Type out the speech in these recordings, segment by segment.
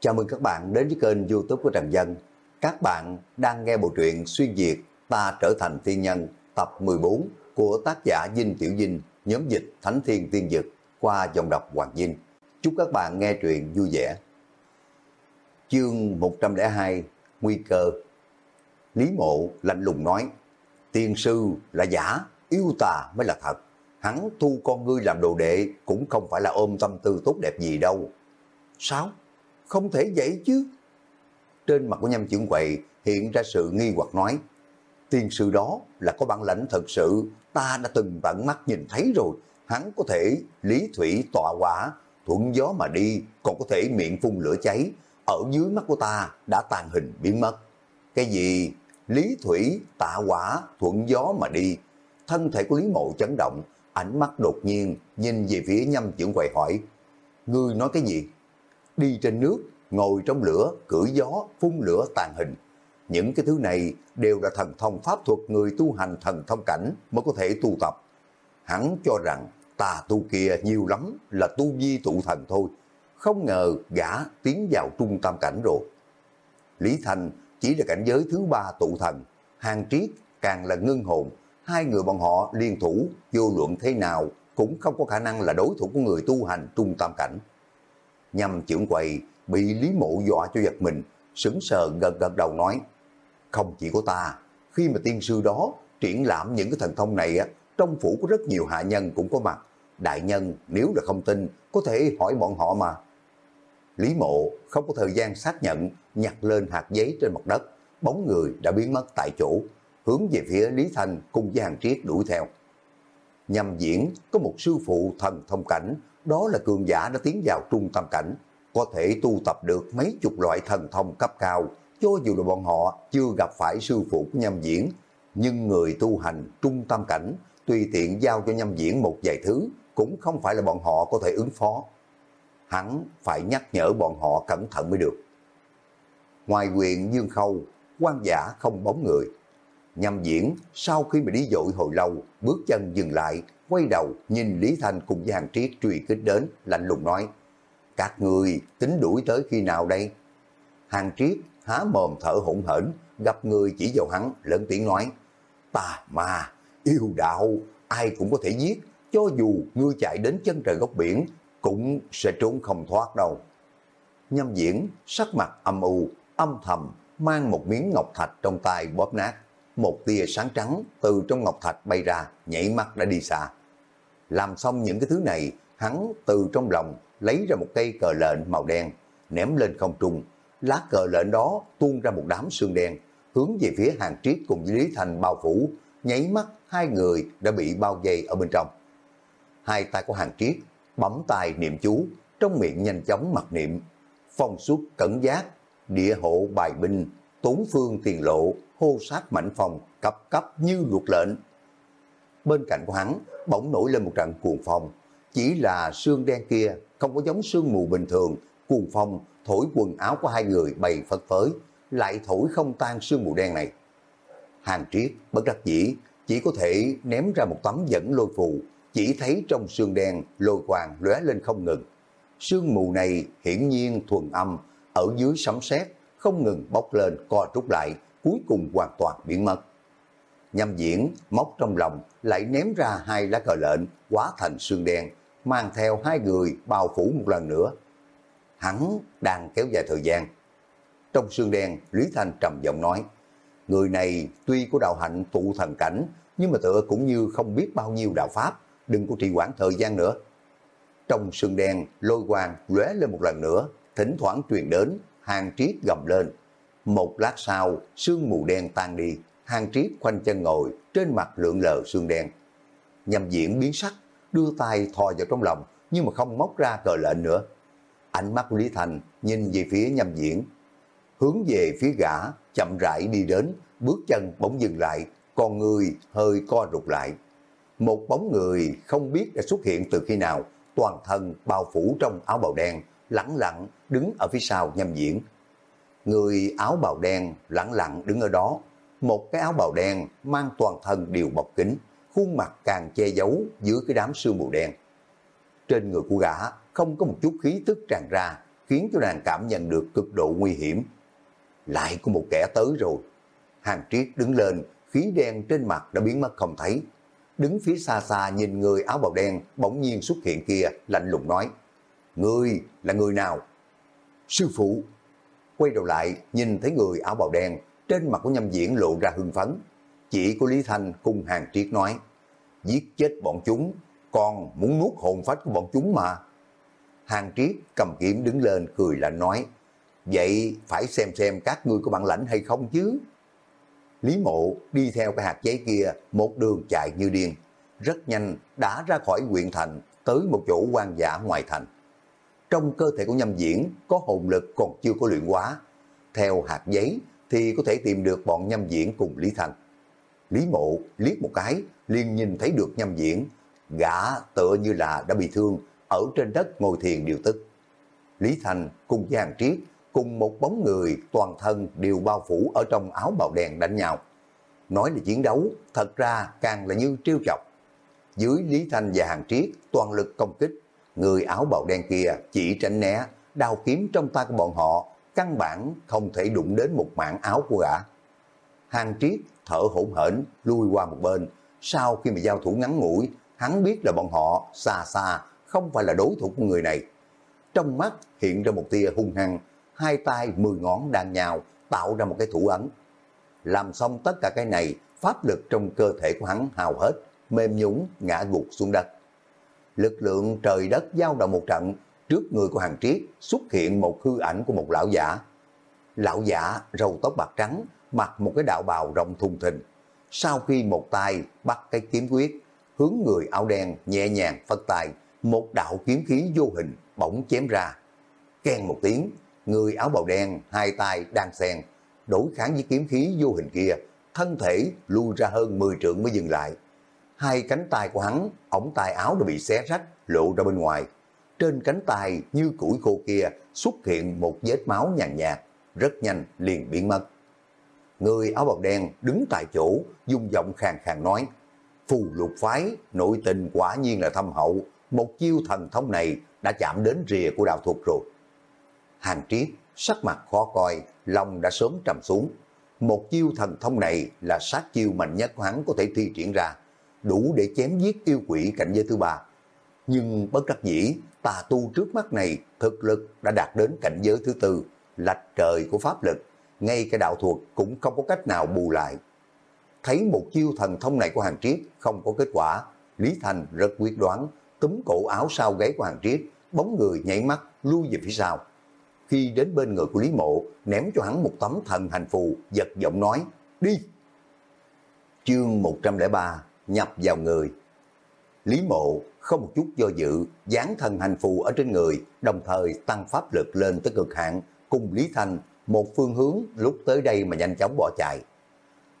Chào mừng các bạn đến với kênh youtube của Trần Dân. Các bạn đang nghe bộ truyện Xuyên Việt Ta Trở Thành Tiên Nhân tập 14 của tác giả Dinh Tiểu Dinh, nhóm dịch Thánh Thiên Tiên Dực qua dòng đọc Hoàng Dinh. Chúc các bạn nghe truyện vui vẻ. Chương 102 Nguy cơ Lý Mộ lạnh lùng nói Tiên sư là giả, yêu tà mới là thật. Hắn thu con ngươi làm đồ đệ cũng không phải là ôm tâm tư tốt đẹp gì đâu. Sao? Không thể vậy chứ. Trên mặt của nhâm trưởng quầy hiện ra sự nghi hoặc nói. Tiên sư đó là có bản lãnh thật sự, ta đã từng tận mắt nhìn thấy rồi. Hắn có thể lý thủy tọa quả, thuận gió mà đi, còn có thể miệng phun lửa cháy. Ở dưới mắt của ta đã tàn hình biến mất. Cái gì? Lý thủy tạ quả, thuận gió mà đi. Thân thể của Lý Mộ chấn động, ánh mắt đột nhiên nhìn về phía nhâm trưởng quầy hỏi. Ngươi nói cái gì? Đi trên nước, ngồi trong lửa, cưỡi gió, phun lửa tàn hình. Những cái thứ này đều là thần thông pháp thuật người tu hành thần thông cảnh mới có thể tu tập. Hắn cho rằng tà tu kia nhiều lắm là tu vi tụ thần thôi. Không ngờ gã tiến vào trung tâm cảnh rồi. Lý Thành chỉ là cảnh giới thứ ba tụ thần, hàng triết càng là ngưng hồn. Hai người bọn họ liên thủ, vô luận thế nào cũng không có khả năng là đối thủ của người tu hành trung tâm cảnh nhằm trưởng quầy bị Lý Mộ dọa cho giật mình, sững sờ gật gật đầu nói, không chỉ có ta, khi mà tiên sư đó triển lãm những cái thần thông này á, trong phủ có rất nhiều hạ nhân cũng có mặt. Đại nhân nếu là không tin, có thể hỏi bọn họ mà. Lý mộ không có thời gian xác nhận, nhặt lên hạt giấy trên mặt đất, bóng người đã biến mất tại chỗ, hướng về phía Lý Thanh cùng với hàng triết đuổi theo. Nhằm diễn có một sư phụ thần thông cảnh đó là cường giả đã tiến vào trung tâm cảnh, có thể tu tập được mấy chục loại thần thông cấp cao, cho dù là bọn họ chưa gặp phải sư phụ của nhâm diễn, nhưng người tu hành trung tâm cảnh tùy tiện giao cho nhâm diễn một vài thứ cũng không phải là bọn họ có thể ứng phó. Hắn phải nhắc nhở bọn họ cẩn thận mới được. Ngoài quyền Dương Khâu, quan giả không bóng người. Nhâm diễn sau khi mà đi dội hồi lâu, bước chân dừng lại, quay đầu nhìn Lý Thanh cùng với hàng triết truy kích đến, lạnh lùng nói, các người tính đuổi tới khi nào đây? Hàng triết há mồm thở hỗn hển, gặp người chỉ vào hắn, lớn tiếng nói, ta mà, yêu đạo, ai cũng có thể giết, cho dù ngươi chạy đến chân trời góc biển, cũng sẽ trốn không thoát đâu. Nhâm diễn, sắc mặt âm u, âm thầm, mang một miếng ngọc thạch trong tay bóp nát. Một tia sáng trắng từ trong ngọc thạch bay ra, nhảy mắt đã đi xa. Làm xong những cái thứ này, hắn từ trong lòng lấy ra một cây cờ lệnh màu đen, ném lên không trung. Lá cờ lệnh đó tuôn ra một đám xương đen, hướng về phía hàng triết cùng với Lý Thành bao phủ, nháy mắt hai người đã bị bao vây ở bên trong. Hai tay của hàng triết bấm tay niệm chú, trong miệng nhanh chóng mặc niệm, phong suốt cẩn giác, địa hộ bài binh, tốn phương tiền lộ, hô sát mảnh phòng, cấp cấp như luật lệnh, bên cạnh của hắn bỗng nổi lên một trận cuồng phong. Chỉ là sương đen kia không có giống sương mù bình thường, cuồng phong thổi quần áo của hai người bày phất phới, lại thổi không tan sương mù đen này. Hàng triết bất đắc dĩ chỉ có thể ném ra một tấm dẫn lôi phù, chỉ thấy trong sương đen lôi quang lóe lên không ngừng. Sương mù này hiển nhiên thuần âm, ở dưới sấm sét không ngừng bốc lên co rút lại, cuối cùng hoàn toàn biến mất. Nhâm diễn móc trong lòng lại ném ra hai lá cờ lệnh quá thành xương đen, mang theo hai người bao phủ một lần nữa. Hắn đang kéo dài thời gian. Trong xương đen, Lý Thanh trầm giọng nói, người này tuy có đạo hạnh tụ thần cảnh, nhưng mà tựa cũng như không biết bao nhiêu đạo pháp, đừng có trì hoãn thời gian nữa. Trong xương đen, lôi quang lóe lên một lần nữa, thỉnh thoảng truyền đến, hàng triết gầm lên. Một lát sau, sương mù đen tan đi, hàng triết khoanh chân ngồi, trên mặt lượng lờ xương đen. Nhằm diễn biến sắc, đưa tay thò vào trong lòng, nhưng mà không móc ra cờ lệnh nữa. Ánh mắt Lý Thành nhìn về phía nhằm diễn, hướng về phía gã, chậm rãi đi đến, bước chân bỗng dừng lại, con người hơi co rụt lại. Một bóng người không biết đã xuất hiện từ khi nào, toàn thân bao phủ trong áo bào đen, lẳng lặng đứng ở phía sau nhằm diễn. Người áo bào đen lẳng lặng đứng ở đó, một cái áo bào đen mang toàn thân đều bọc kính, khuôn mặt càng che giấu dưới cái đám sương mù đen. Trên người của gã không có một chút khí tức tràn ra, khiến cho nàng cảm nhận được cực độ nguy hiểm. Lại có một kẻ tới rồi. Hàng triết đứng lên, khí đen trên mặt đã biến mất không thấy. Đứng phía xa xa nhìn người áo bào đen bỗng nhiên xuất hiện kia, lạnh lùng nói. Ngươi là người nào? Sư phụ. Quay đầu lại, nhìn thấy người áo bào đen, trên mặt của nhâm diễn lộ ra hưng phấn. Chỉ của Lý Thanh cùng hàng triết nói. Giết chết bọn chúng, còn muốn nuốt hồn phách của bọn chúng mà. Hàng triết cầm kiếm đứng lên cười lạnh nói, vậy phải xem xem các ngươi có bản lãnh hay không chứ. Lý mộ đi theo cái hạt giấy kia một đường chạy như điên, rất nhanh đã ra khỏi huyện thành tới một chỗ quan giả ngoài thành. Trong cơ thể của nhâm diễn có hồn lực còn chưa có luyện hóa. Theo hạt giấy thì có thể tìm được bọn nhâm diễn cùng Lý Thành. Lý mộ liếc một cái liền nhìn thấy được nhâm diễn, gã tựa như là đã bị thương ở trên đất ngồi thiền điều tức. Lý Thành cùng Giang Triết cùng một bóng người toàn thân đều bao phủ ở trong áo bào đen đánh nhau. Nói là chiến đấu, thật ra càng là như trêu chọc. Dưới Lý Thanh và Hàng Triết toàn lực công kích, người áo bào đen kia chỉ tránh né, đao kiếm trong tay của bọn họ, căn bản không thể đụng đến một mạng áo của gã. Hàng Triết thở hổn hển lui qua một bên, sau khi mà giao thủ ngắn ngủi, hắn biết là bọn họ xa xa không phải là đối thủ của người này. Trong mắt hiện ra một tia hung hăng, hai tay mười ngón đan nhào tạo ra một cái thủ ấn. Làm xong tất cả cái này, pháp lực trong cơ thể của hắn hào hết, mềm nhũng ngã gục xuống đất. Lực lượng trời đất giao động một trận, trước người của hàng triết xuất hiện một hư ảnh của một lão giả. Lão giả râu tóc bạc trắng, mặc một cái đạo bào rộng thùng thình. Sau khi một tay bắt cái kiếm quyết, hướng người áo đen nhẹ nhàng phất tay, một đạo kiếm khí vô hình bỗng chém ra. Ken một tiếng, người áo bào đen, hai tay đang xen, đối kháng với kiếm khí vô hình kia, thân thể lui ra hơn 10 trượng mới dừng lại. Hai cánh tay của hắn, ống tay áo đã bị xé rách, lộ ra bên ngoài. Trên cánh tay như củi khô kia xuất hiện một vết máu nhàn nhạt, rất nhanh liền biến mất. Người áo bào đen đứng tại chỗ, dung giọng khàn khàn nói, phù lục phái, nội tình quả nhiên là thâm hậu, một chiêu thần thông này đã chạm đến rìa của đạo thuật rồi. Hàng triết, sắc mặt khó coi, lòng đã sớm trầm xuống. Một chiêu thần thông này là sát chiêu mạnh nhất của hắn có thể thi triển ra, đủ để chém giết yêu quỷ cảnh giới thứ ba. Nhưng bất đắc dĩ, tà tu trước mắt này thực lực đã đạt đến cảnh giới thứ tư, lạch trời của pháp lực, ngay cái đạo thuật cũng không có cách nào bù lại. Thấy một chiêu thần thông này của hàng triết không có kết quả, Lý Thành rất quyết đoán, túm cổ áo sau gáy của hàng triết, bóng người nhảy mắt lui về phía sau. Khi đến bên người của Lý Mộ, ném cho hắn một tấm thần hành phù, giật giọng nói, đi. Chương 103, nhập vào người. Lý Mộ không một chút do dự, dán thần hành phù ở trên người, đồng thời tăng pháp lực lên tới cực hạn, cùng Lý Thành một phương hướng lúc tới đây mà nhanh chóng bỏ chạy.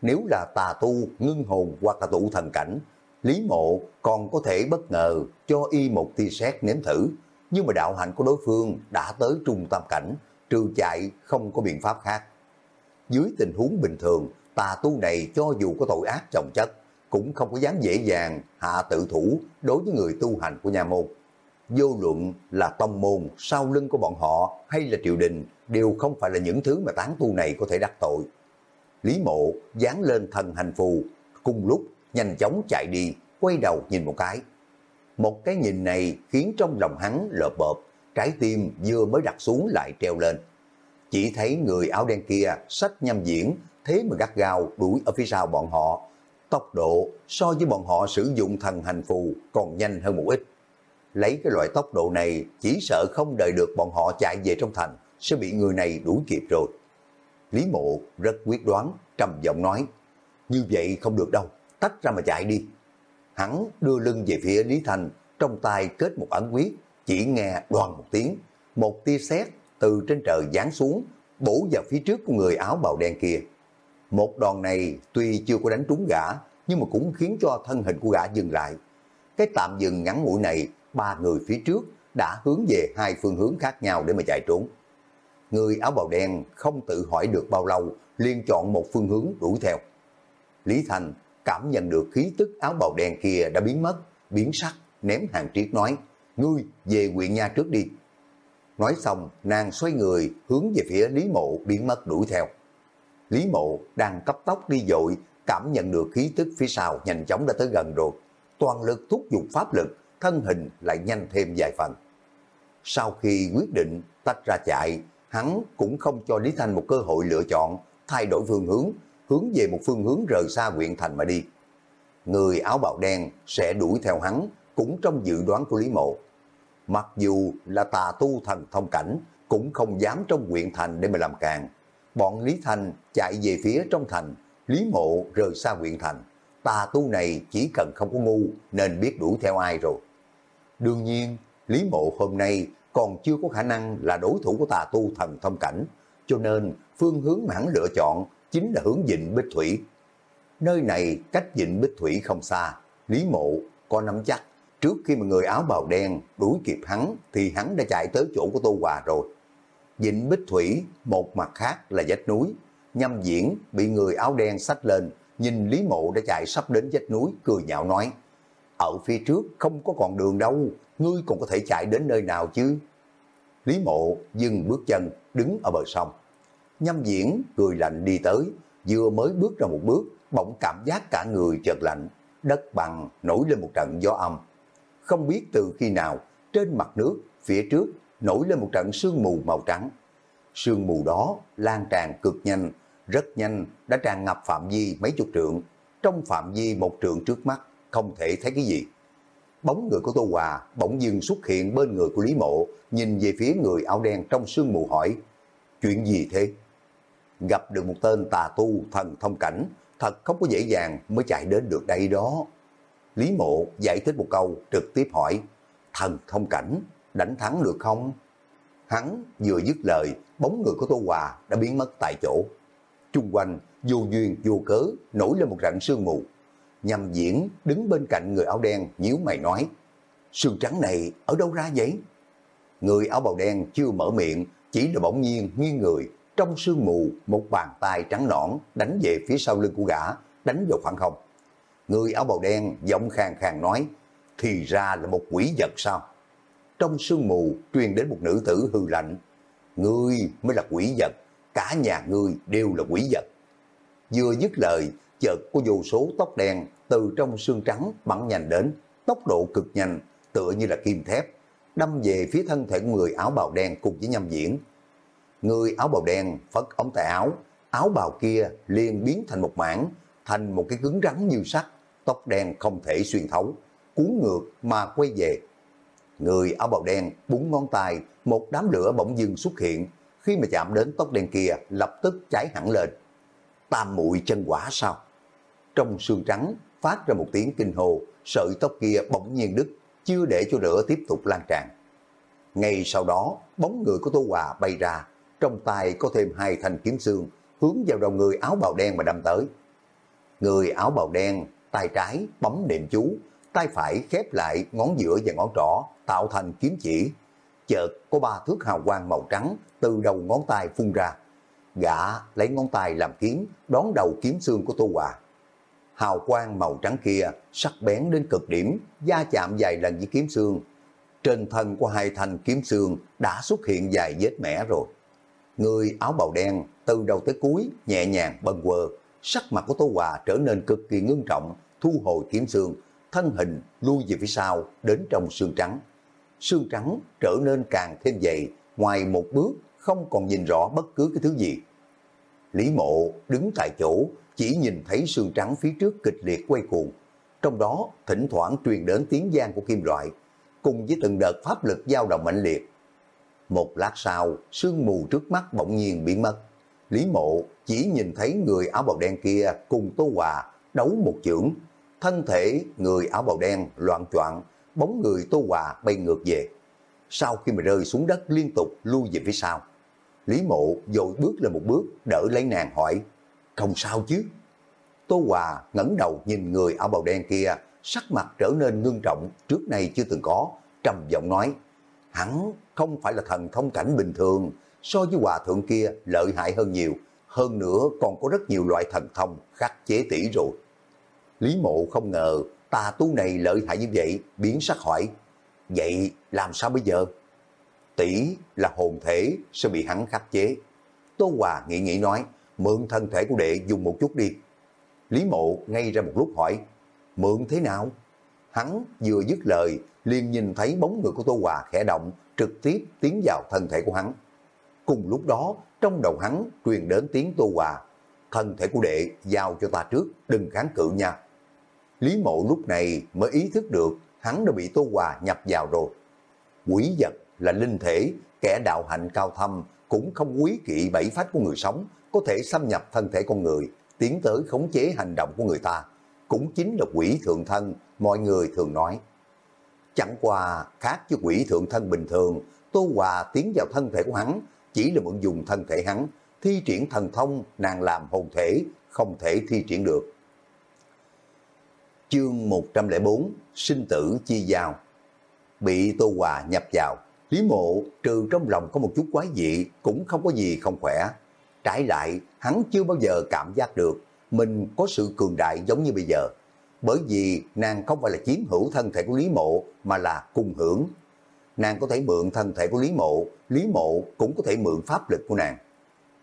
Nếu là tà tu, ngưng hồn hoặc là tụ thần cảnh, Lý Mộ còn có thể bất ngờ cho y một tia sét nếm thử, nhưng mà đạo hạnh của đối phương đã tới trung tâm cảnh, trừ chạy không có biện pháp khác. Dưới tình huống bình thường, tà tu này cho dù có tội ác trọng chất, cũng không có dám dễ dàng hạ tự thủ đối với người tu hành của nhà môn. Vô luận là tông môn sau lưng của bọn họ hay là triều đình đều không phải là những thứ mà tán tu này có thể đắc tội. Lý mộ dán lên thần hành phù, cùng lúc nhanh chóng chạy đi, quay đầu nhìn một cái. Một cái nhìn này khiến trong lòng hắn lợp bợp, trái tim vừa mới đặt xuống lại treo lên. Chỉ thấy người áo đen kia sách nhâm diễn, thế mà gắt gao đuổi ở phía sau bọn họ. Tốc độ so với bọn họ sử dụng thần hành phù còn nhanh hơn một ít. Lấy cái loại tốc độ này chỉ sợ không đợi được bọn họ chạy về trong thành sẽ bị người này đuổi kịp rồi. Lý mộ rất quyết đoán, trầm giọng nói, như vậy không được đâu, tách ra mà chạy đi. Hắn đưa lưng về phía Lý Thành, trong tay kết một ấn quyết, chỉ nghe đoàn một tiếng, một tia sét từ trên trời giáng xuống, bổ vào phía trước của người áo bào đen kia. Một đòn này tuy chưa có đánh trúng gã, nhưng mà cũng khiến cho thân hình của gã dừng lại. Cái tạm dừng ngắn mũi này, ba người phía trước đã hướng về hai phương hướng khác nhau để mà chạy trốn. Người áo bào đen không tự hỏi được bao lâu, liền chọn một phương hướng đuổi theo. Lý Thành cảm nhận được khí tức áo bào đen kia đã biến mất, biến sắc, ném hàng triết nói, ngươi về huyện nha trước đi. Nói xong, nàng xoay người hướng về phía Lý Mộ biến mất đuổi theo. Lý Mộ đang cấp tốc đi dội, cảm nhận được khí tức phía sau nhanh chóng đã tới gần rồi. Toàn lực thúc giục pháp lực, thân hình lại nhanh thêm vài phần. Sau khi quyết định tách ra chạy, hắn cũng không cho Lý Thanh một cơ hội lựa chọn, thay đổi phương hướng, hướng về một phương hướng rời xa huyện thành mà đi. Người áo bào đen sẽ đuổi theo hắn, cũng trong dự đoán của Lý Mộ. Mặc dù là tà tu thần thông cảnh, cũng không dám trong huyện thành để mà làm càng. Bọn Lý Thanh chạy về phía trong thành, Lý Mộ rời xa huyện thành. Tà tu này chỉ cần không có ngu nên biết đuổi theo ai rồi. Đương nhiên, Lý Mộ hôm nay còn chưa có khả năng là đối thủ của tà tu thần thông cảnh, cho nên phương hướng mà hắn lựa chọn chính là hướng dịnh Bích Thủy. Nơi này cách dịnh Bích Thủy không xa, Lý Mộ có nắm chắc, trước khi mà người áo bào đen đuổi kịp hắn thì hắn đã chạy tới chỗ của Tô Hòa rồi. Dịnh Bích Thủy, một mặt khác là vách núi, nhâm diễn bị người áo đen sách lên, nhìn Lý Mộ đã chạy sắp đến vách núi, cười nhạo nói, ở phía trước không có còn đường đâu, ngươi còn có thể chạy đến nơi nào chứ? Lý Mộ dừng bước chân, đứng ở bờ sông. Nhâm diễn cười lạnh đi tới, vừa mới bước ra một bước, bỗng cảm giác cả người chợt lạnh, đất bằng nổi lên một trận gió âm. Không biết từ khi nào, trên mặt nước, phía trước, nổi lên một trận sương mù màu trắng. Sương mù đó lan tràn cực nhanh, rất nhanh đã tràn ngập phạm vi mấy chục trượng. Trong phạm vi một trượng trước mắt, không thể thấy cái gì. Bóng người của Tô Hòa bỗng dưng xuất hiện bên người của Lý Mộ, nhìn về phía người áo đen trong sương mù hỏi, chuyện gì thế? Gặp được một tên tà tu thần thông cảnh, thật không có dễ dàng mới chạy đến được đây đó. Lý Mộ giải thích một câu, trực tiếp hỏi, thần thông cảnh, đánh thắng được không? Hắn vừa dứt lời, bóng người của Tô Hòa đã biến mất tại chỗ. Trung quanh, vô duyên, vô cớ, nổi lên một rặng sương mù. Nhằm diễn đứng bên cạnh người áo đen nhíu mày nói, sương trắng này ở đâu ra vậy? Người áo bào đen chưa mở miệng, chỉ là bỗng nhiên nghiêng người, trong sương mù một bàn tay trắng nõn đánh về phía sau lưng của gã, đánh vào khoảng không. Người áo bào đen giọng khàn khàn nói, thì ra là một quỷ vật sao? Trong sương mù truyền đến một nữ tử hư lạnh, ngươi mới là quỷ vật, cả nhà ngươi đều là quỷ vật. Vừa dứt lời, chợt có vô số tóc đen từ trong xương trắng bắn nhanh đến, tốc độ cực nhanh, tựa như là kim thép, đâm về phía thân thể của người áo bào đen cùng với nhâm diễn. Người áo bào đen phất ống tay áo, áo bào kia liền biến thành một mảng, thành một cái cứng rắn như sắt, tóc đen không thể xuyên thấu, cuốn ngược mà quay về. Người áo bào đen búng ngón tay, một đám lửa bỗng dưng xuất hiện, khi mà chạm đến tóc đen kia lập tức cháy hẳn lên. Tam muội chân quả sao? Trong xương trắng phát ra một tiếng kinh hồ, sợi tóc kia bỗng nhiên đứt, chưa để cho lửa tiếp tục lan tràn. Ngay sau đó, bóng người của Tô Hòa bay ra, trong tay có thêm hai thanh kiếm xương, hướng vào đầu người áo bào đen mà đâm tới. Người áo bào đen, tay trái bấm niệm chú, tay phải khép lại ngón giữa và ngón trỏ, tạo thành kiếm chỉ. Chợt có ba thước hào quang màu trắng từ đầu ngón tay phun ra. Gã lấy ngón tay làm kiếm, đón đầu kiếm xương của Tô Hòa. Hào quang màu trắng kia sắc bén đến cực điểm, da chạm vài lần với kiếm xương. Trên thân của hai thanh kiếm xương đã xuất hiện vài vết mẻ rồi. Người áo bào đen từ đầu tới cuối nhẹ nhàng bần quờ, sắc mặt của Tô Hòa trở nên cực kỳ ngưng trọng, thu hồi kiếm xương, thân hình lui về phía sau đến trong xương trắng. Xương trắng trở nên càng thêm dày, ngoài một bước không còn nhìn rõ bất cứ cái thứ gì. Lý mộ đứng tại chỗ, chỉ nhìn thấy xương trắng phía trước kịch liệt quay cuồng. Trong đó thỉnh thoảng truyền đến tiếng gian của kim loại, cùng với từng đợt pháp lực dao động mạnh liệt. Một lát sau, sương mù trước mắt bỗng nhiên biến mất. Lý mộ chỉ nhìn thấy người áo bào đen kia cùng Tô Hòa đấu một chưởng. Thân thể người áo bào đen loạn choạng, bóng người Tô Hòa bay ngược về. Sau khi mà rơi xuống đất liên tục lui về phía sau. Lý mộ dội bước lên một bước đỡ lấy nàng hỏi, không sao chứ? Tô Hòa ngẩng đầu nhìn người áo bào đen kia, sắc mặt trở nên ngưng trọng trước nay chưa từng có, trầm giọng nói, hắn không phải là thần thông cảnh bình thường, so với hòa thượng kia lợi hại hơn nhiều, hơn nữa còn có rất nhiều loại thần thông khắc chế tỷ rồi. Lý mộ không ngờ tà tu này lợi hại như vậy, biến sắc hỏi, vậy làm sao bây giờ? tỷ là hồn thể sẽ bị hắn khắc chế. Tô Hòa nghĩ nghĩ nói, mượn thân thể của đệ dùng một chút đi. Lý mộ ngay ra một lúc hỏi, mượn thế nào? Hắn vừa dứt lời, liền nhìn thấy bóng người của Tô Hòa khẽ động, trực tiếp tiến vào thân thể của hắn. Cùng lúc đó, trong đầu hắn truyền đến tiếng Tô Hòa, thân thể của đệ giao cho ta trước, đừng kháng cự nha. Lý mộ lúc này mới ý thức được hắn đã bị Tô Hòa nhập vào rồi. Quỷ vật là linh thể, kẻ đạo hạnh cao thâm, cũng không quý kỵ bảy phát của người sống, có thể xâm nhập thân thể con người, tiến tới khống chế hành động của người ta. Cũng chính là quỷ thượng thân, mọi người thường nói. Chẳng qua khác với quỷ thượng thân bình thường, Tô Hòa tiến vào thân thể của hắn, chỉ là mượn dùng thân thể hắn, thi triển thần thông nàng làm hồn thể, không thể thi triển được. Chương 104 Sinh tử chi giao Bị Tô Hòa nhập vào, Lý Mộ trừ trong lòng có một chút quái dị cũng không có gì không khỏe. Trái lại, hắn chưa bao giờ cảm giác được mình có sự cường đại giống như bây giờ. Bởi vì nàng không phải là chiếm hữu thân thể của Lý Mộ mà là cùng hưởng. Nàng có thể mượn thân thể của Lý Mộ, Lý Mộ cũng có thể mượn pháp lực của nàng.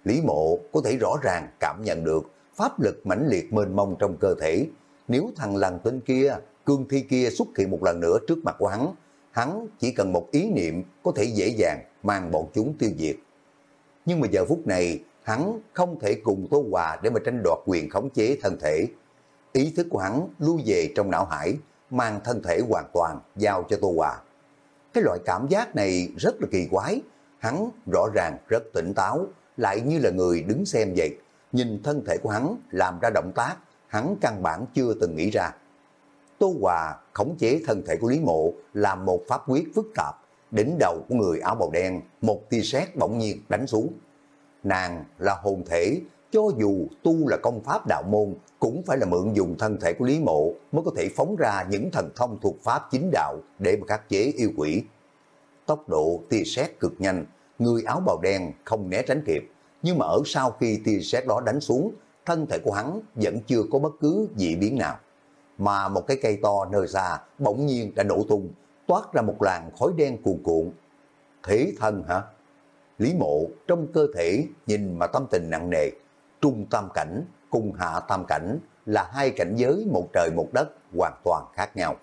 Lý Mộ có thể rõ ràng cảm nhận được pháp lực mãnh liệt mênh mông trong cơ thể. Nếu thằng lằn tên kia, cương thi kia xuất hiện một lần nữa trước mặt của hắn, hắn chỉ cần một ý niệm có thể dễ dàng mang bọn chúng tiêu diệt. Nhưng mà giờ phút này, hắn không thể cùng Tô Hòa để mà tranh đoạt quyền khống chế thân thể. Ý thức của hắn lưu về trong não hải, mang thân thể hoàn toàn giao cho Tô Hòa. Cái loại cảm giác này rất là kỳ quái, hắn rõ ràng rất tỉnh táo, lại như là người đứng xem vậy. Nhìn thân thể của hắn làm ra động tác, hắn căn bản chưa từng nghĩ ra. Tô Hòa khống chế thân thể của Lý Mộ làm một pháp quyết phức tạp, đỉnh đầu của người áo bào đen, một tia sét bỗng nhiên đánh xuống. Nàng là hồn thể, cho dù tu là công pháp đạo môn, cũng phải là mượn dùng thân thể của Lý Mộ mới có thể phóng ra những thần thông thuộc pháp chính đạo để mà khắc chế yêu quỷ. Tốc độ tia sét cực nhanh, người áo bào đen không né tránh kịp, nhưng mà ở sau khi tia sét đó đánh xuống, thân thể của hắn vẫn chưa có bất cứ dị biến nào. Mà một cái cây to nơi xa bỗng nhiên đã nổ tung, toát ra một làn khói đen cuồn cuộn. Thế thân hả? Lý mộ trong cơ thể nhìn mà tâm tình nặng nề, trung tam cảnh cùng hạ tam cảnh là hai cảnh giới một trời một đất hoàn toàn khác nhau.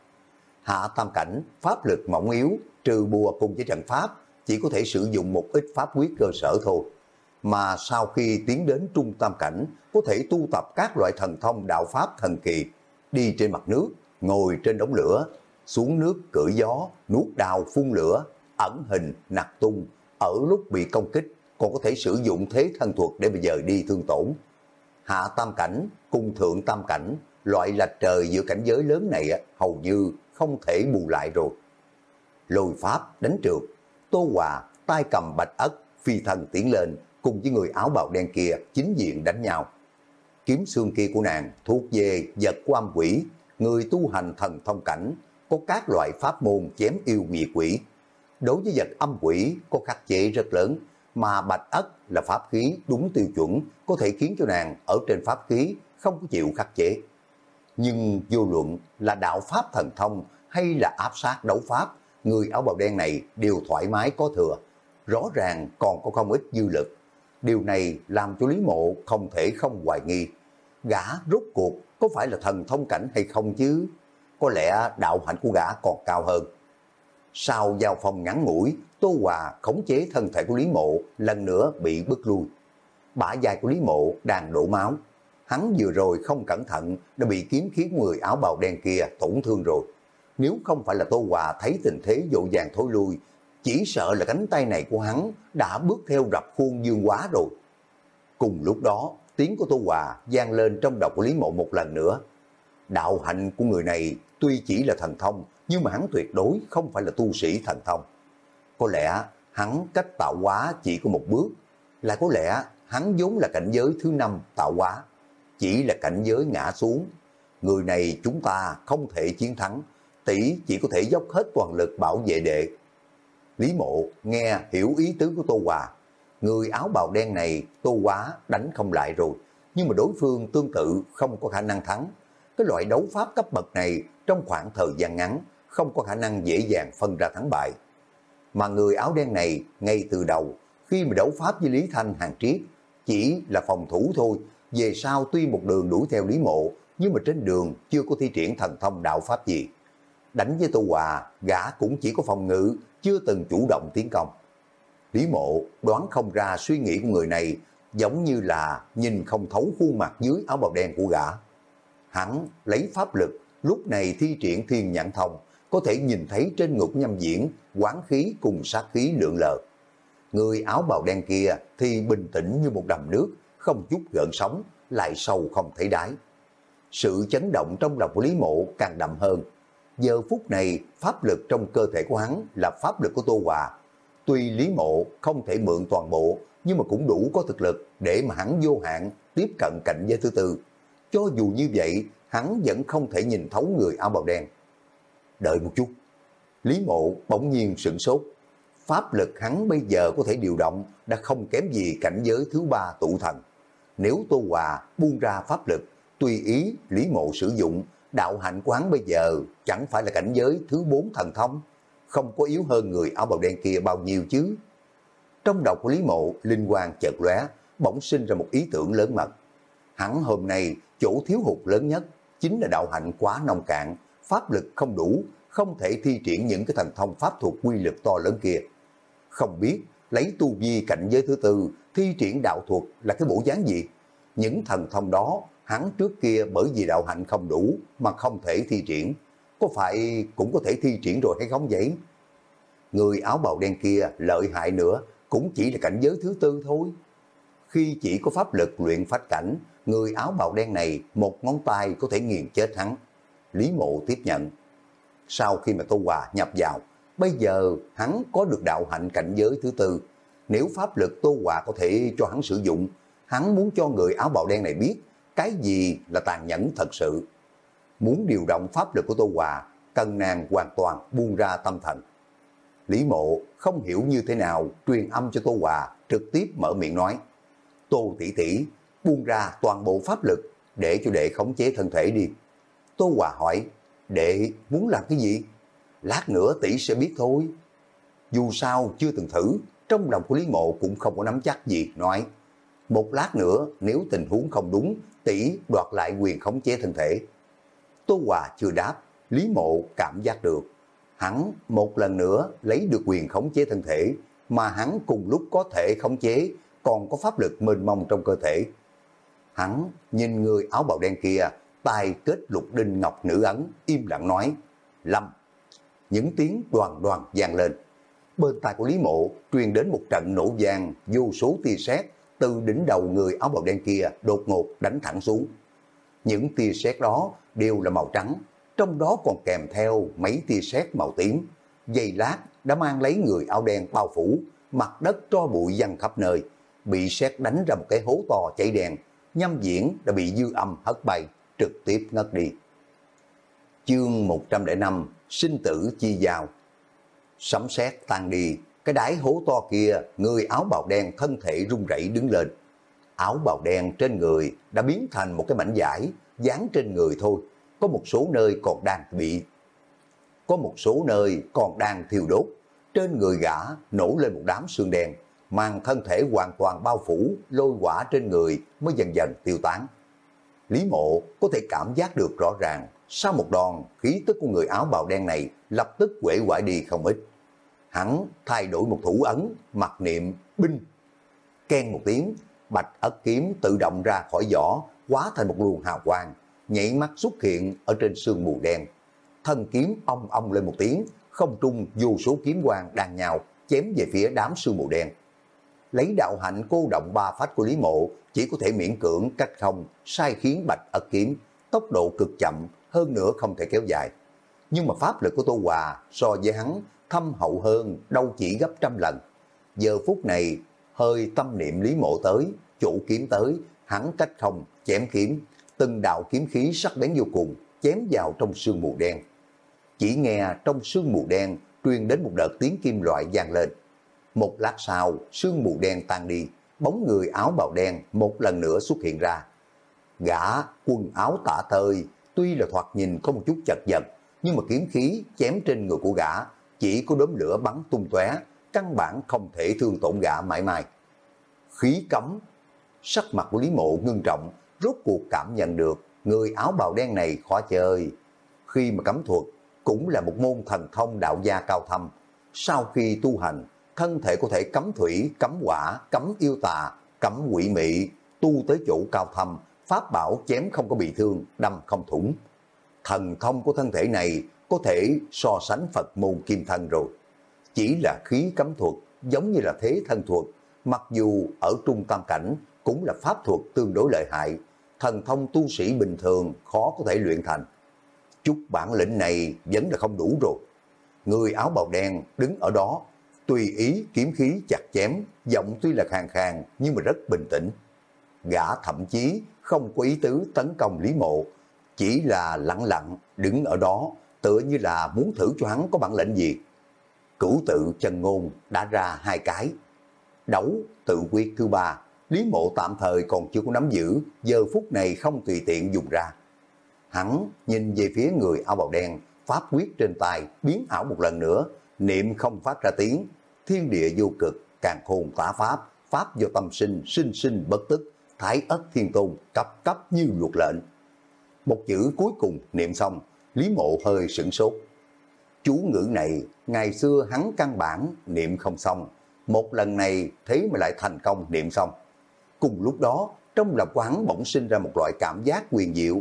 Hạ tam cảnh, pháp lực mỏng yếu, trừ bùa cùng với trận pháp, chỉ có thể sử dụng một ít pháp quyết cơ sở thôi. Mà sau khi tiến đến trung tam cảnh, có thể tu tập các loại thần thông đạo pháp thần kỳ, đi trên mặt nước, ngồi trên đống lửa, xuống nước cưỡi gió, nuốt đào phun lửa, ẩn hình, nặc tung, ở lúc bị công kích còn có thể sử dụng thế thân thuật để bây giờ đi thương tổn. Hạ tam cảnh, cung thượng tam cảnh, loại lạch trời giữa cảnh giới lớn này hầu như không thể bù lại rồi. Lôi pháp đánh trượt, Tô Hòa tay cầm bạch ất, phi thần tiến lên cùng với người áo bào đen kia chính diện đánh nhau. Kiếm xương kia của nàng thuộc về vật quan quỷ, người tu hành thần thông cảnh, có các loại pháp môn chém yêu diệt quỷ. Đối với vật âm quỷ có khắc chế rất lớn, mà bạch ất là pháp khí đúng tiêu chuẩn, có thể khiến cho nàng ở trên pháp khí không có chịu khắc chế. Nhưng vô luận là đạo pháp thần thông hay là áp sát đấu pháp, người áo bào đen này đều thoải mái có thừa. Rõ ràng còn có không ít dư lực. Điều này làm cho Lý Mộ không thể không hoài nghi. Gã rốt cuộc có phải là thần thông cảnh hay không chứ? Có lẽ đạo hạnh của gã còn cao hơn. Sau giao phòng ngắn ngủi, Tô Hòa khống chế thân thể của Lý Mộ lần nữa bị bức lui. Bả dài của Lý Mộ đang đổ máu. Hắn vừa rồi không cẩn thận đã bị kiếm khí người áo bào đen kia tổn thương rồi. Nếu không phải là Tô Hòa thấy tình thế dội dàng thối lui, chỉ sợ là cánh tay này của hắn đã bước theo rập khuôn dương quá rồi. Cùng lúc đó, tiếng của Tô Hòa gian lên trong đầu của Lý Mộ một lần nữa. Đạo hạnh của người này tuy chỉ là thần thông, nhưng mà hắn tuyệt đối không phải là tu sĩ thần thông. Có lẽ hắn cách tạo hóa chỉ có một bước, là có lẽ hắn vốn là cảnh giới thứ năm tạo hóa, chỉ là cảnh giới ngã xuống. Người này chúng ta không thể chiến thắng, tỷ chỉ có thể dốc hết toàn lực bảo vệ đệ. Lý mộ nghe hiểu ý tứ của Tô Hòa, người áo bào đen này Tô Hóa đánh không lại rồi, nhưng mà đối phương tương tự không có khả năng thắng. Cái loại đấu pháp cấp bậc này trong khoảng thời gian ngắn không có khả năng dễ dàng phân ra thắng bại. mà người áo đen này ngay từ đầu khi mà đấu pháp với Lý Thanh hàng triết chỉ là phòng thủ thôi, về sau tuy một đường đuổi theo Lý Mộ nhưng mà trên đường chưa có thi triển thần thông đạo pháp gì. Đánh với Tô Hòa, gã cũng chỉ có phòng ngự, chưa từng chủ động tiến công. Lý Mộ đoán không ra suy nghĩ của người này giống như là nhìn không thấu khuôn mặt dưới áo bào đen của gã. Hắn lấy pháp lực, lúc này thi triển thiên nhãn thông, có thể nhìn thấy trên ngực nhâm diễn, quán khí cùng sát khí lượng lờ. Người áo bào đen kia thì bình tĩnh như một đầm nước, không chút gợn sóng, lại sâu không thấy đáy. Sự chấn động trong lòng của Lý Mộ càng đậm hơn. Giờ phút này, pháp lực trong cơ thể của hắn là pháp lực của Tô Hòa. Tuy Lý Mộ không thể mượn toàn bộ, nhưng mà cũng đủ có thực lực để mà hắn vô hạn tiếp cận cảnh giới thứ tư. Cho dù như vậy, hắn vẫn không thể nhìn thấu người áo bào đen. Đợi một chút, Lý Mộ bỗng nhiên sửng sốt. Pháp lực hắn bây giờ có thể điều động đã không kém gì cảnh giới thứ ba tụ thần. Nếu Tô Hòa buông ra pháp lực, tùy ý Lý Mộ sử dụng, đạo hạnh quán bây giờ chẳng phải là cảnh giới thứ bốn thần thông, không có yếu hơn người áo bào đen kia bao nhiêu chứ. Trong đầu của Lý Mộ, linh quang chợt lóe, bỗng sinh ra một ý tưởng lớn mật. Hắn hôm nay chỗ thiếu hụt lớn nhất chính là đạo hạnh quá nông cạn, pháp lực không đủ, không thể thi triển những cái thần thông pháp thuật quy lực to lớn kia. Không biết lấy tu vi cảnh giới thứ tư thi triển đạo thuật là cái bộ dáng gì? Những thần thông đó hắn trước kia bởi vì đạo hạnh không đủ mà không thể thi triển. Có phải cũng có thể thi triển rồi hay không vậy? Người áo bào đen kia lợi hại nữa cũng chỉ là cảnh giới thứ tư thôi. Khi chỉ có pháp lực luyện phách cảnh, người áo bào đen này một ngón tay có thể nghiền chết hắn. Lý mộ tiếp nhận. Sau khi mà Tô Hòa nhập vào, bây giờ hắn có được đạo hạnh cảnh giới thứ tư. Nếu pháp lực Tô Hòa có thể cho hắn sử dụng, hắn muốn cho người áo bào đen này biết cái gì là tàn nhẫn thật sự. Muốn điều động pháp lực của Tô Hòa, cần nàng hoàn toàn buông ra tâm thần. Lý mộ không hiểu như thế nào truyền âm cho Tô Hòa trực tiếp mở miệng nói. Tô tỷ tỷ buông ra toàn bộ pháp lực để cho đệ khống chế thân thể đi. Tô Hòa hỏi, đệ muốn làm cái gì? Lát nữa tỷ sẽ biết thôi. Dù sao chưa từng thử, trong lòng của Lý Mộ cũng không có nắm chắc gì, nói. Một lát nữa, nếu tình huống không đúng, tỷ đoạt lại quyền khống chế thân thể. Tô Hòa chưa đáp, Lý Mộ cảm giác được. Hắn một lần nữa lấy được quyền khống chế thân thể, mà hắn cùng lúc có thể khống chế, còn có pháp lực mênh mông trong cơ thể. Hắn nhìn người áo bào đen kia, tay kết lục đinh ngọc nữ ấn, im lặng nói, Lâm. Những tiếng đoàn đoàn vang lên. Bên tai của Lý Mộ truyền đến một trận nổ vàng, vô số tia sét từ đỉnh đầu người áo bào đen kia đột ngột đánh thẳng xuống. Những tia sét đó đều là màu trắng, trong đó còn kèm theo mấy tia sét màu tím. Dây lát đã mang lấy người áo đen bao phủ, mặt đất tro bụi văng khắp nơi, bị sét đánh ra một cái hố to chảy đèn, nhâm diễn đã bị dư âm hất bay, trực tiếp ngất đi. Chương 105 Sinh tử chi giao Sấm sét tan đi, cái đáy hố to kia, người áo bào đen thân thể run rẩy đứng lên. Áo bào đen trên người đã biến thành một cái mảnh vải, dán trên người thôi. Có một số nơi còn đang bị... Có một số nơi còn đang thiêu đốt. Trên người gã nổ lên một đám xương đen, mang thân thể hoàn toàn bao phủ, lôi quả trên người mới dần dần tiêu tán. Lý mộ có thể cảm giác được rõ ràng, sau một đòn, khí tức của người áo bào đen này lập tức quể quải đi không ít hắn thay đổi một thủ ấn, mặc niệm binh. Ken một tiếng, bạch ất kiếm tự động ra khỏi vỏ, hóa thành một luồng hào quang, nhảy mắt xuất hiện ở trên sương mù đen. Thân kiếm ong ong lên một tiếng, không trung vô số kiếm quang đàn nhào, chém về phía đám sương mù đen. Lấy đạo hạnh cô động ba phách của Lý Mộ, chỉ có thể miễn cưỡng cách không, sai khiến bạch ất kiếm, tốc độ cực chậm, hơn nữa không thể kéo dài. Nhưng mà pháp lực của Tô Hòa so với hắn thâm hậu hơn đâu chỉ gấp trăm lần. Giờ phút này, hơi tâm niệm lý mộ tới, chủ kiếm tới, hắn cách không, chém kiếm, từng đạo kiếm khí sắc bén vô cùng, chém vào trong sương mù đen. Chỉ nghe trong sương mù đen truyền đến một đợt tiếng kim loại vang lên. Một lát sau, sương mù đen tan đi, bóng người áo bào đen một lần nữa xuất hiện ra. Gã quần áo tả tơi, tuy là thoạt nhìn có một chút chật vật, nhưng mà kiếm khí chém trên người của gã chỉ có đốm lửa bắn tung tóe, căn bản không thể thương tổn gã mãi mãi. Khí cấm, sắc mặt của Lý Mộ ngưng trọng, rốt cuộc cảm nhận được người áo bào đen này khó chơi. Khi mà cấm thuật cũng là một môn thần thông đạo gia cao thâm. Sau khi tu hành, thân thể có thể cấm thủy, cấm quả, cấm yêu tà, cấm quỷ mị, tu tới chỗ cao thâm, pháp bảo chém không có bị thương, đâm không thủng. Thần thông của thân thể này có thể so sánh Phật môn kim thân rồi. Chỉ là khí cấm thuật, giống như là thế thân thuật, mặc dù ở trung tâm cảnh cũng là pháp thuật tương đối lợi hại, thần thông tu sĩ bình thường khó có thể luyện thành. Chút bản lĩnh này vẫn là không đủ rồi. Người áo bào đen đứng ở đó, tùy ý kiếm khí chặt chém, giọng tuy là khàn khàn nhưng mà rất bình tĩnh. Gã thậm chí không có ý tứ tấn công Lý Mộ, chỉ là lặng lặng đứng ở đó, tựa như là muốn thử cho hắn có bản lĩnh gì. Cửu tự chân ngôn đã ra hai cái. Đấu tự quyết thứ ba, Lý Mộ tạm thời còn chưa có nắm giữ, giờ phút này không tùy tiện dùng ra. Hắn nhìn về phía người áo bào đen, pháp quyết trên tay biến ảo một lần nữa, niệm không phát ra tiếng, thiên địa vô cực, càng khôn tả pháp, pháp do tâm sinh, sinh sinh bất tức, thái ất thiên tôn, cấp cấp như luật lệnh. Một chữ cuối cùng niệm xong, Lý Mộ hơi sửng sốt. Chú ngữ này, ngày xưa hắn căn bản niệm không xong, một lần này thế mà lại thành công niệm xong. Cùng lúc đó, trong lòng của hắn bỗng sinh ra một loại cảm giác quyền diệu.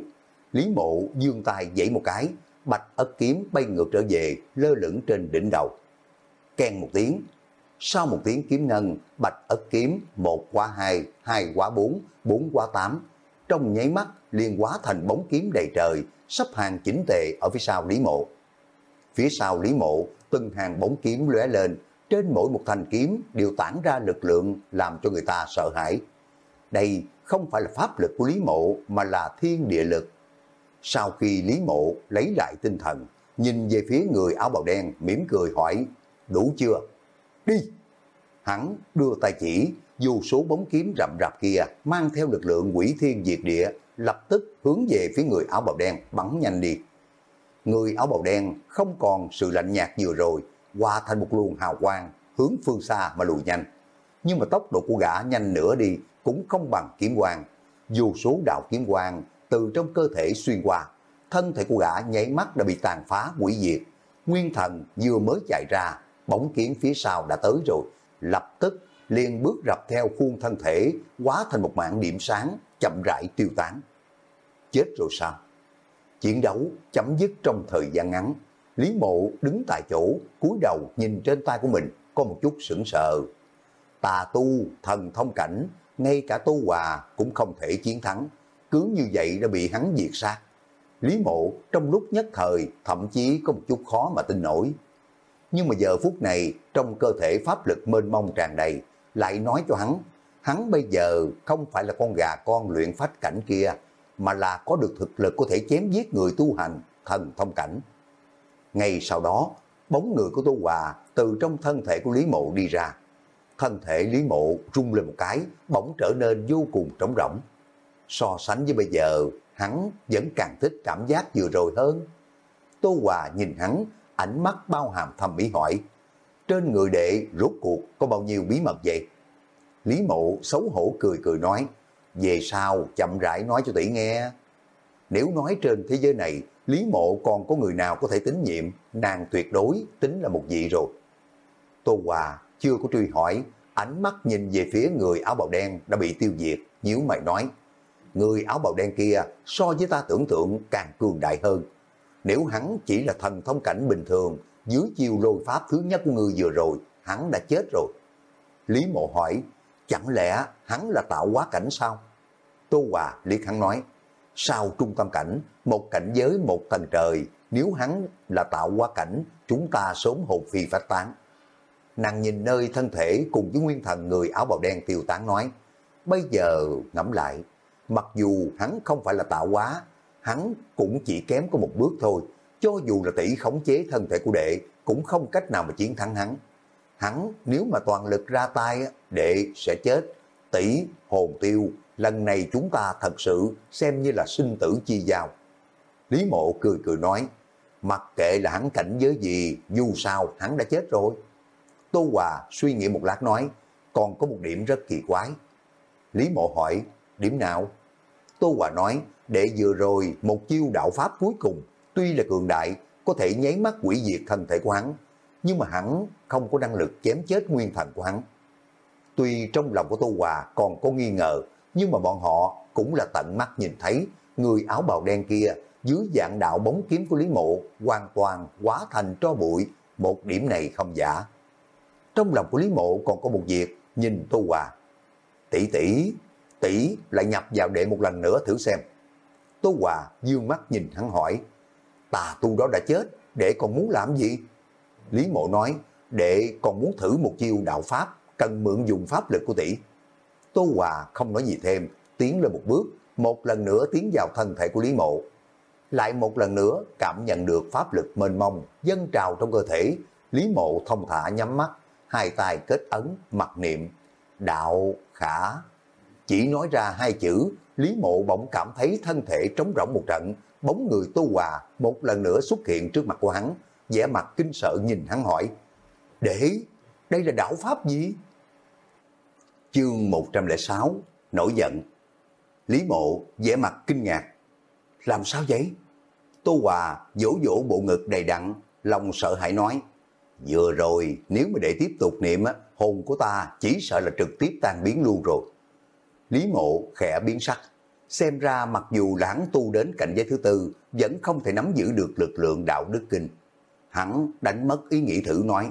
Lý Mộ dương tay dãy một cái, bạch ất kiếm bay ngược trở về, lơ lửng trên đỉnh đầu. Ken một tiếng, sau một tiếng kiếm ngân, bạch ất kiếm, một qua hai, hai qua bốn, bốn qua tám. Trong nháy mắt, liền hóa thành bóng kiếm đầy trời, sắp hàng chỉnh tề ở phía sau Lý Mộ. Phía sau Lý Mộ, từng hàng bóng kiếm lóe lên, trên mỗi một thanh kiếm đều tản ra lực lượng làm cho người ta sợ hãi. Đây không phải là pháp lực của Lý Mộ mà là thiên địa lực. Sau khi Lý Mộ lấy lại tinh thần, nhìn về phía người áo bào đen mỉm cười hỏi, đủ chưa? Đi! Hắn đưa tay chỉ, dù số bóng kiếm rậm rạp kia mang theo lực lượng quỷ thiên diệt địa, lập tức hướng về phía người áo bào đen bắn nhanh đi. Người áo bào đen không còn sự lạnh nhạt vừa rồi, qua thành một luồng hào quang, hướng phương xa mà lùi nhanh. Nhưng mà tốc độ của gã nhanh nữa đi, cũng không bằng kiếm quang. Dù số đạo kiếm quang từ trong cơ thể xuyên qua, thân thể của gã nháy mắt đã bị tàn phá hủy diệt. Nguyên thần vừa mới chạy ra, bóng kiếm phía sau đã tới rồi, lập tức liền bước rập theo khuôn thân thể, hóa thành một mạng điểm sáng, chậm rãi tiêu tán. Chết rồi sao? Chiến đấu chấm dứt trong thời gian ngắn. Lý mộ đứng tại chỗ, cúi đầu nhìn trên tay của mình, có một chút sững sờ. Tà tu, thần thông cảnh, ngay cả tu Hòa cũng không thể chiến thắng, cứ như vậy đã bị hắn diệt sát. Lý mộ trong lúc nhất thời thậm chí có một chút khó mà tin nổi. Nhưng mà giờ phút này trong cơ thể pháp lực mênh mông tràn đầy lại nói cho hắn, hắn bây giờ không phải là con gà con luyện phách cảnh kia, mà là có được thực lực có thể chém giết người tu hành, thần thông cảnh. Ngay sau đó, bóng người của Tô Hòa từ trong thân thể của Lý Mộ đi ra, thân thể Lý Mộ rung lên một cái, bỗng trở nên vô cùng trống rỗng. So sánh với bây giờ, hắn vẫn càng thích cảm giác vừa rồi hơn. Tô Hòa nhìn hắn, ánh mắt bao hàm thầm ý hỏi, trên người đệ rốt cuộc có bao nhiêu bí mật vậy? Lý Mộ xấu hổ cười cười nói, về sau chậm rãi nói cho tỷ nghe. Nếu nói trên thế giới này, Lý Mộ còn có người nào có thể tín nhiệm, nàng tuyệt đối tính là một vị rồi. Tô Hòa chưa có truy hỏi, ánh mắt nhìn về phía người áo bào đen đã bị tiêu diệt, nhíu mày nói, người áo bào đen kia so với ta tưởng tượng càng cường đại hơn. Nếu hắn chỉ là thần thông cảnh bình thường, dưới chiêu lôi pháp thứ nhất của người vừa rồi, hắn đã chết rồi. Lý Mộ hỏi, chẳng lẽ hắn là tạo hóa cảnh sao? Tô Hòa liệt hắn nói, sau trung tâm cảnh, một cảnh giới một tầng trời, nếu hắn là tạo hóa cảnh, chúng ta sớm hồn phi phát tán. Nàng nhìn nơi thân thể cùng với nguyên thần người áo bào đen tiêu tán nói, bây giờ ngẫm lại, mặc dù hắn không phải là tạo hóa, hắn cũng chỉ kém có một bước thôi, cho dù là tỷ khống chế thân thể của đệ, cũng không cách nào mà chiến thắng hắn. Hắn nếu mà toàn lực ra tay, đệ sẽ chết, tỷ, hồn tiêu, lần này chúng ta thật sự xem như là sinh tử chi giao. Lý mộ cười cười nói, mặc kệ là hắn cảnh giới gì, dù sao hắn đã chết rồi. Tô Hòa suy nghĩ một lát nói, còn có một điểm rất kỳ quái. Lý Mộ hỏi, điểm nào? Tô Hòa nói, để vừa rồi một chiêu đạo pháp cuối cùng, tuy là cường đại, có thể nháy mắt quỷ diệt thân thể của hắn, nhưng mà hắn không có năng lực chém chết nguyên thần của hắn. Tuy trong lòng của Tô Hòa còn có nghi ngờ, nhưng mà bọn họ cũng là tận mắt nhìn thấy người áo bào đen kia dưới dạng đạo bóng kiếm của Lý Mộ hoàn toàn hóa thành tro bụi, một điểm này không giả. Trong lòng của Lý Mộ còn có một việc, nhìn Tô Hòa. Tỷ tỷ, tỷ lại nhập vào đệ một lần nữa thử xem. Tố Hòa dương mắt nhìn hắn hỏi, tà tu đó đã chết, để còn muốn làm gì? Lý Mộ nói, để còn muốn thử một chiêu đạo pháp, cần mượn dùng pháp lực của tỷ. Tô Hòa không nói gì thêm, tiến lên một bước, một lần nữa tiến vào thân thể của Lý Mộ. Lại một lần nữa cảm nhận được pháp lực mênh mông, dâng trào trong cơ thể, Lý Mộ thông thả nhắm mắt, hai tay kết ấn, mặc niệm, đạo khả. Chỉ nói ra hai chữ, Lý Mộ bỗng cảm thấy thân thể trống rỗng một trận, bóng người Tô Hòa một lần nữa xuất hiện trước mặt của hắn, vẻ mặt kinh sợ nhìn hắn hỏi, để, đây là đạo pháp gì? Chương 106, nổi giận. Lý Mộ vẻ mặt kinh ngạc, làm sao vậy? Tô Hòa vỗ vỗ bộ ngực đầy đặn, lòng sợ hãi nói, vừa rồi nếu mà để tiếp tục niệm hồn của ta chỉ sợ là trực tiếp tan biến luôn rồi. Lý Mộ khẽ biến sắc, xem ra mặc dù lãng tu đến cảnh giới thứ tư, vẫn không thể nắm giữ được lực lượng đạo đức kinh. Hắn đánh mất ý nghĩ thử nói,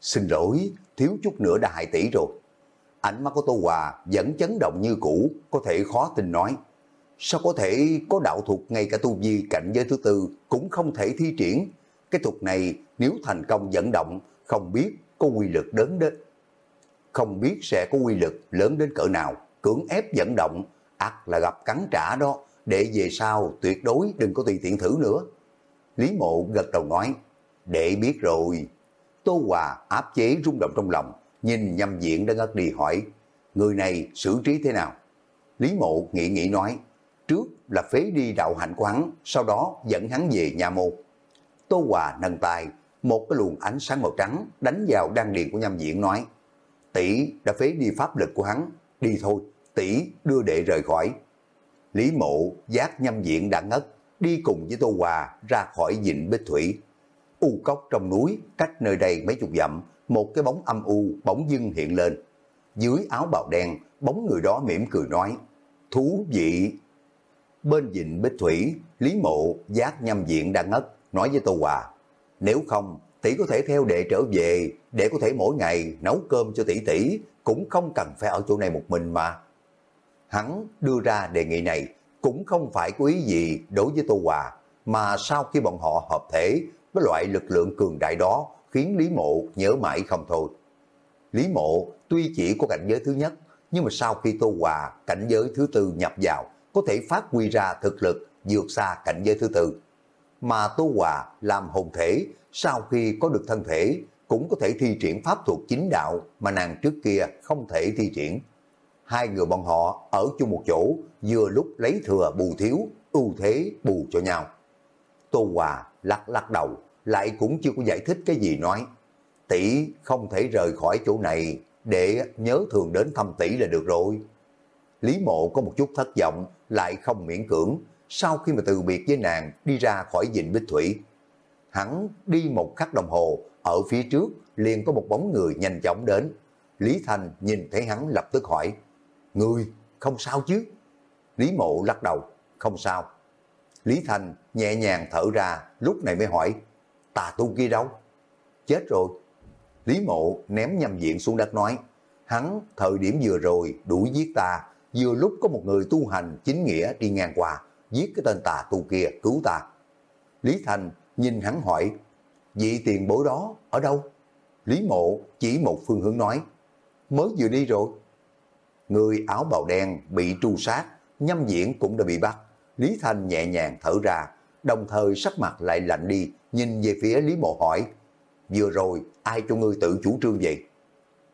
xin lỗi, thiếu chút nữa đã hại tỷ rồi. Ánh mắt của Tô Hòa vẫn chấn động như cũ, có thể khó tin nói. Sao có thể có đạo thuật ngay cả tu vi cảnh giới thứ tư cũng không thể thi triển? Cái thuật này nếu thành công dẫn động, không biết có quy lực đến đến. Không biết sẽ có quy lực lớn đến cỡ nào, cưỡng ép dẫn động, ắt là gặp cắn trả đó, để về sau tuyệt đối đừng có tùy tiện thử nữa. Lý mộ gật đầu nói, để biết rồi. Tô Hòa áp chế rung động trong lòng, nhìn nhâm diện đã ngất đi hỏi, người này xử trí thế nào? Lý mộ nghĩ nghĩ nói, trước là phế đi đạo hạnh của hắn, sau đó dẫn hắn về nhà môn. Tô Hòa nâng tay, một cái luồng ánh sáng màu trắng đánh vào đan điền của nhâm diện nói, tỷ đã phế đi pháp lực của hắn, đi thôi, tỷ đưa đệ rời khỏi. Lý mộ giác nhâm diện đã ngất, đi cùng với Tô Hòa ra khỏi dịnh Bích Thủy. U cốc trong núi, cách nơi đây mấy chục dặm, một cái bóng âm u bỗng dưng hiện lên. Dưới áo bào đen, bóng người đó mỉm cười nói, thú vị. Bên dịnh Bích Thủy, Lý Mộ giác nhâm diện đã ngất, nói với Tô Hòa, nếu không, tỷ có thể theo đệ trở về, để có thể mỗi ngày nấu cơm cho tỷ tỷ, cũng không cần phải ở chỗ này một mình mà. Hắn đưa ra đề nghị này cũng không phải có ý gì đối với Tô Hòa, mà sau khi bọn họ hợp thể, với loại lực lượng cường đại đó khiến Lý Mộ nhớ mãi không thôi. Lý Mộ tuy chỉ có cảnh giới thứ nhất, nhưng mà sau khi Tô Hòa cảnh giới thứ tư nhập vào, có thể phát huy ra thực lực vượt xa cảnh giới thứ tư. Mà Tô Hòa làm hồn thể, sau khi có được thân thể, cũng có thể thi triển pháp thuật chính đạo mà nàng trước kia không thể thi triển. Hai người bọn họ ở chung một chỗ, vừa lúc lấy thừa bù thiếu, ưu thế bù cho nhau. Tô Hòa lắc lắc đầu, lại cũng chưa có giải thích cái gì nói. Tỷ không thể rời khỏi chỗ này để nhớ thường đến thăm tỷ là được rồi. Lý mộ có một chút thất vọng, lại không miễn cưỡng, sau khi mà từ biệt với nàng đi ra khỏi dịnh Bích Thủy. Hắn đi một khắc đồng hồ, ở phía trước liền có một bóng người nhanh chóng đến. Lý Thành nhìn thấy hắn lập tức hỏi, Người, không sao chứ? Lý mộ lắc đầu, không sao. Lý Thành nhẹ nhàng thở ra, lúc này mới hỏi, tà tu kia đâu? Chết rồi. Lý mộ ném nhầm diện xuống đất nói, hắn thời điểm vừa rồi đuổi giết ta, vừa lúc có một người tu hành chính nghĩa đi ngang qua, giết cái tên tà tu kia cứu ta. Lý Thành nhìn hắn hỏi, vị tiền bối đó ở đâu? Lý mộ chỉ một phương hướng nói, mới vừa đi rồi. Người áo bào đen bị tru sát, nhâm diễn cũng đã bị bắt. Lý Thành nhẹ nhàng thở ra, đồng thời sắc mặt lại lạnh đi, nhìn về phía Lý Mộ hỏi, vừa rồi ai cho ngươi tự chủ trương vậy?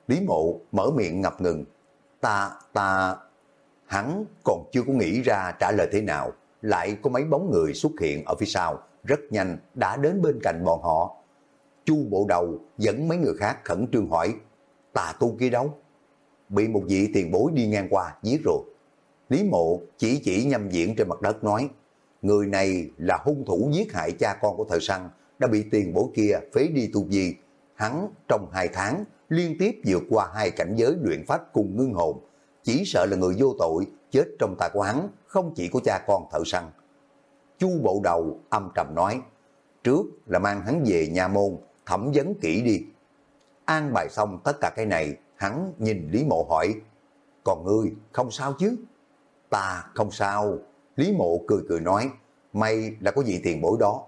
Lý Mộ mở miệng ngập ngừng, ta, ta... Hắn còn chưa có nghĩ ra trả lời thế nào, lại có mấy bóng người xuất hiện ở phía sau, rất nhanh đã đến bên cạnh bọn họ. Chu bộ đầu dẫn mấy người khác khẩn trương hỏi, tà tu kia đâu? Bị một vị tiền bối đi ngang qua giết rồi. Lý mộ chỉ chỉ nhâm diễn trên mặt đất nói, người này là hung thủ giết hại cha con của thời săn, đã bị tiền bối kia phế đi tu vi. Hắn trong hai tháng liên tiếp vượt qua hai cảnh giới luyện pháp cùng ngưng hồn, chỉ sợ là người vô tội chết trong tay của hắn, không chỉ của cha con thợ săn. Chu bộ đầu âm trầm nói, trước là mang hắn về nhà môn, thẩm vấn kỹ đi. An bài xong tất cả cái này, hắn nhìn Lý Mộ hỏi, còn ngươi không sao chứ? Ta không sao. Lý Mộ cười cười nói, may là có gì tiền bối đó.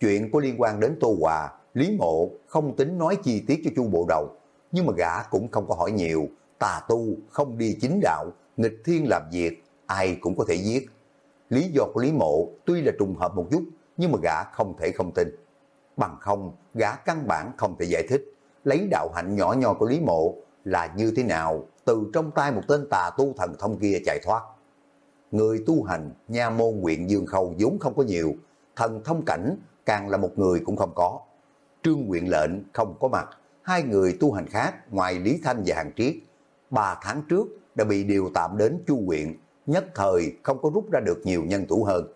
Chuyện có liên quan đến Tô Hòa, Lý Mộ không tính nói chi tiết cho chu bộ đầu, nhưng mà gã cũng không có hỏi nhiều, tà tu không đi chính đạo, nghịch thiên làm việc, ai cũng có thể giết. Lý do của Lý Mộ tuy là trùng hợp một chút, nhưng mà gã không thể không tin. Bằng không, gã căn bản không thể giải thích, lấy đạo hạnh nhỏ nho của Lý Mộ là như thế nào từ trong tay một tên tà tu thần thông kia chạy thoát. Người tu hành, nha môn huyện Dương Khâu vốn không có nhiều, thần thông cảnh càng là một người cũng không có. Trương huyện lệnh không có mặt, hai người tu hành khác ngoài Lý Thanh và Hàng Triết, ba tháng trước đã bị điều tạm đến chu huyện, nhất thời không có rút ra được nhiều nhân thủ hơn.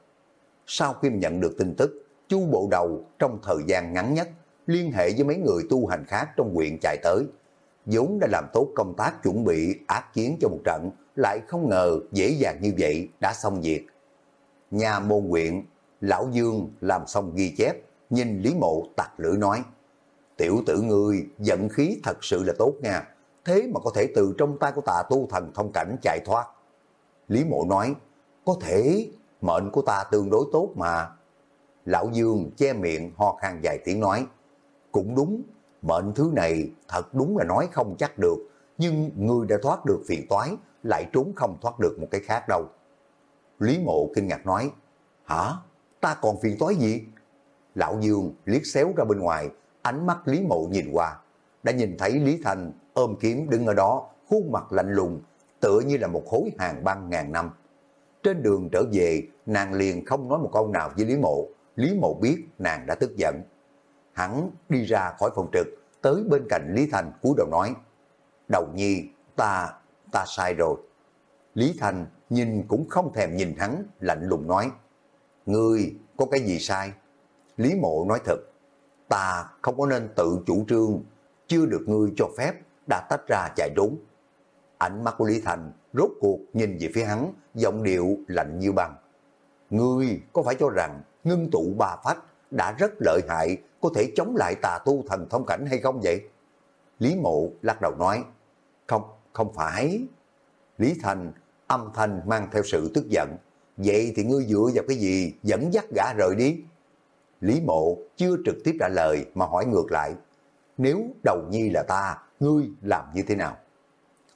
Sau khi nhận được tin tức, chu bộ đầu trong thời gian ngắn nhất liên hệ với mấy người tu hành khác trong huyện chạy tới. vốn đã làm tốt công tác chuẩn bị ác chiến cho một trận, lại không ngờ dễ dàng như vậy đã xong việc. Nhà môn huyện, Lão Dương làm xong ghi chép, nhìn Lý Mộ tặc lưỡi nói, tiểu tử ngươi giận khí thật sự là tốt nha, thế mà có thể từ trong tay của tà tu thần thông cảnh chạy thoát. Lý Mộ nói, có thể, mệnh của ta tương đối tốt mà. Lão Dương che miệng ho khan dài tiếng nói, cũng đúng, mệnh thứ này thật đúng là nói không chắc được, nhưng người đã thoát được phiền toái, lại trốn không thoát được một cái khác đâu. Lý Mộ kinh ngạc nói, hả, ta còn phiền toái gì? Lão Dương liếc xéo ra bên ngoài, ánh mắt Lý Mộ nhìn qua, đã nhìn thấy Lý Thành ôm kiếm đứng ở đó, khuôn mặt lạnh lùng, tựa như là một khối hàng băng ngàn năm. Trên đường trở về, nàng liền không nói một câu nào với Lý Mộ. Lý Mộ biết nàng đã tức giận. Hắn đi ra khỏi phòng trực, tới bên cạnh Lý Thành cúi đầu nói, Đầu nhi, ta, ta sai rồi. Lý Thành nhìn cũng không thèm nhìn hắn, lạnh lùng nói, Ngươi có cái gì sai? Lý Mộ nói thật, ta không có nên tự chủ trương, chưa được ngươi cho phép, đã tách ra chạy trốn. Ánh mắt của Lý Thành rốt cuộc nhìn về phía hắn, giọng điệu lạnh như băng. Ngươi có phải cho rằng ngưng tụ bà phách đã rất lợi hại, có thể chống lại tà tu thần thông cảnh hay không vậy? Lý Mộ lắc đầu nói, không, không phải. Lý Thành âm thanh mang theo sự tức giận, vậy thì ngươi dựa vào cái gì dẫn dắt gã rời đi? Lý Mộ chưa trực tiếp trả lời mà hỏi ngược lại, nếu đầu nhi là ta, ngươi làm như thế nào?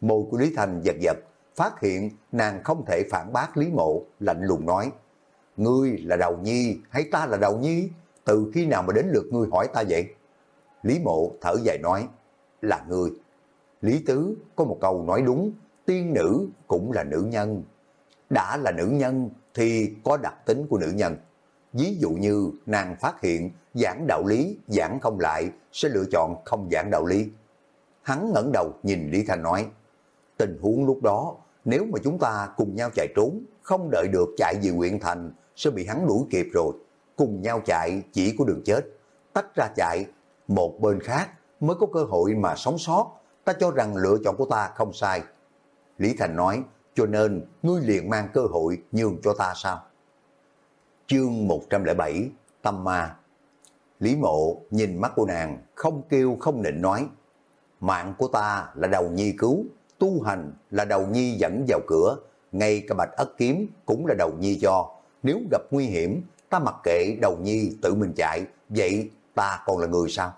Môi của Lý Thành giật giật, phát hiện nàng không thể phản bác Lý Mộ, lạnh lùng nói, ngươi là đầu nhi hay ta là đầu nhi? Từ khi nào mà đến lượt ngươi hỏi ta vậy? Lý Mộ thở dài nói, là ngươi. Lý Tứ có một câu nói đúng, tiên nữ cũng là nữ nhân. Đã là nữ nhân thì có đặc tính của nữ nhân. Ví dụ như nàng phát hiện giảng đạo lý, giảng không lại, sẽ lựa chọn không giảng đạo lý. Hắn ngẩng đầu nhìn Lý Thanh nói, tình huống lúc đó, nếu mà chúng ta cùng nhau chạy trốn, không đợi được chạy về huyện thành, sẽ bị hắn đuổi kịp rồi. Cùng nhau chạy chỉ có đường chết, tách ra chạy, một bên khác mới có cơ hội mà sống sót, ta cho rằng lựa chọn của ta không sai. Lý Thành nói, cho nên ngươi liền mang cơ hội nhường cho ta sao? Chương 107, Tâm Ma Lý Mộ nhìn mắt của nàng, không kêu không nịnh nói, mạng của ta là đầu nhi cứu, tu hành là đầu nhi dẫn vào cửa, ngay cả bạch ất kiếm cũng là đầu nhi cho, nếu gặp nguy hiểm, ta mặc kệ đầu nhi tự mình chạy, vậy ta còn là người sao?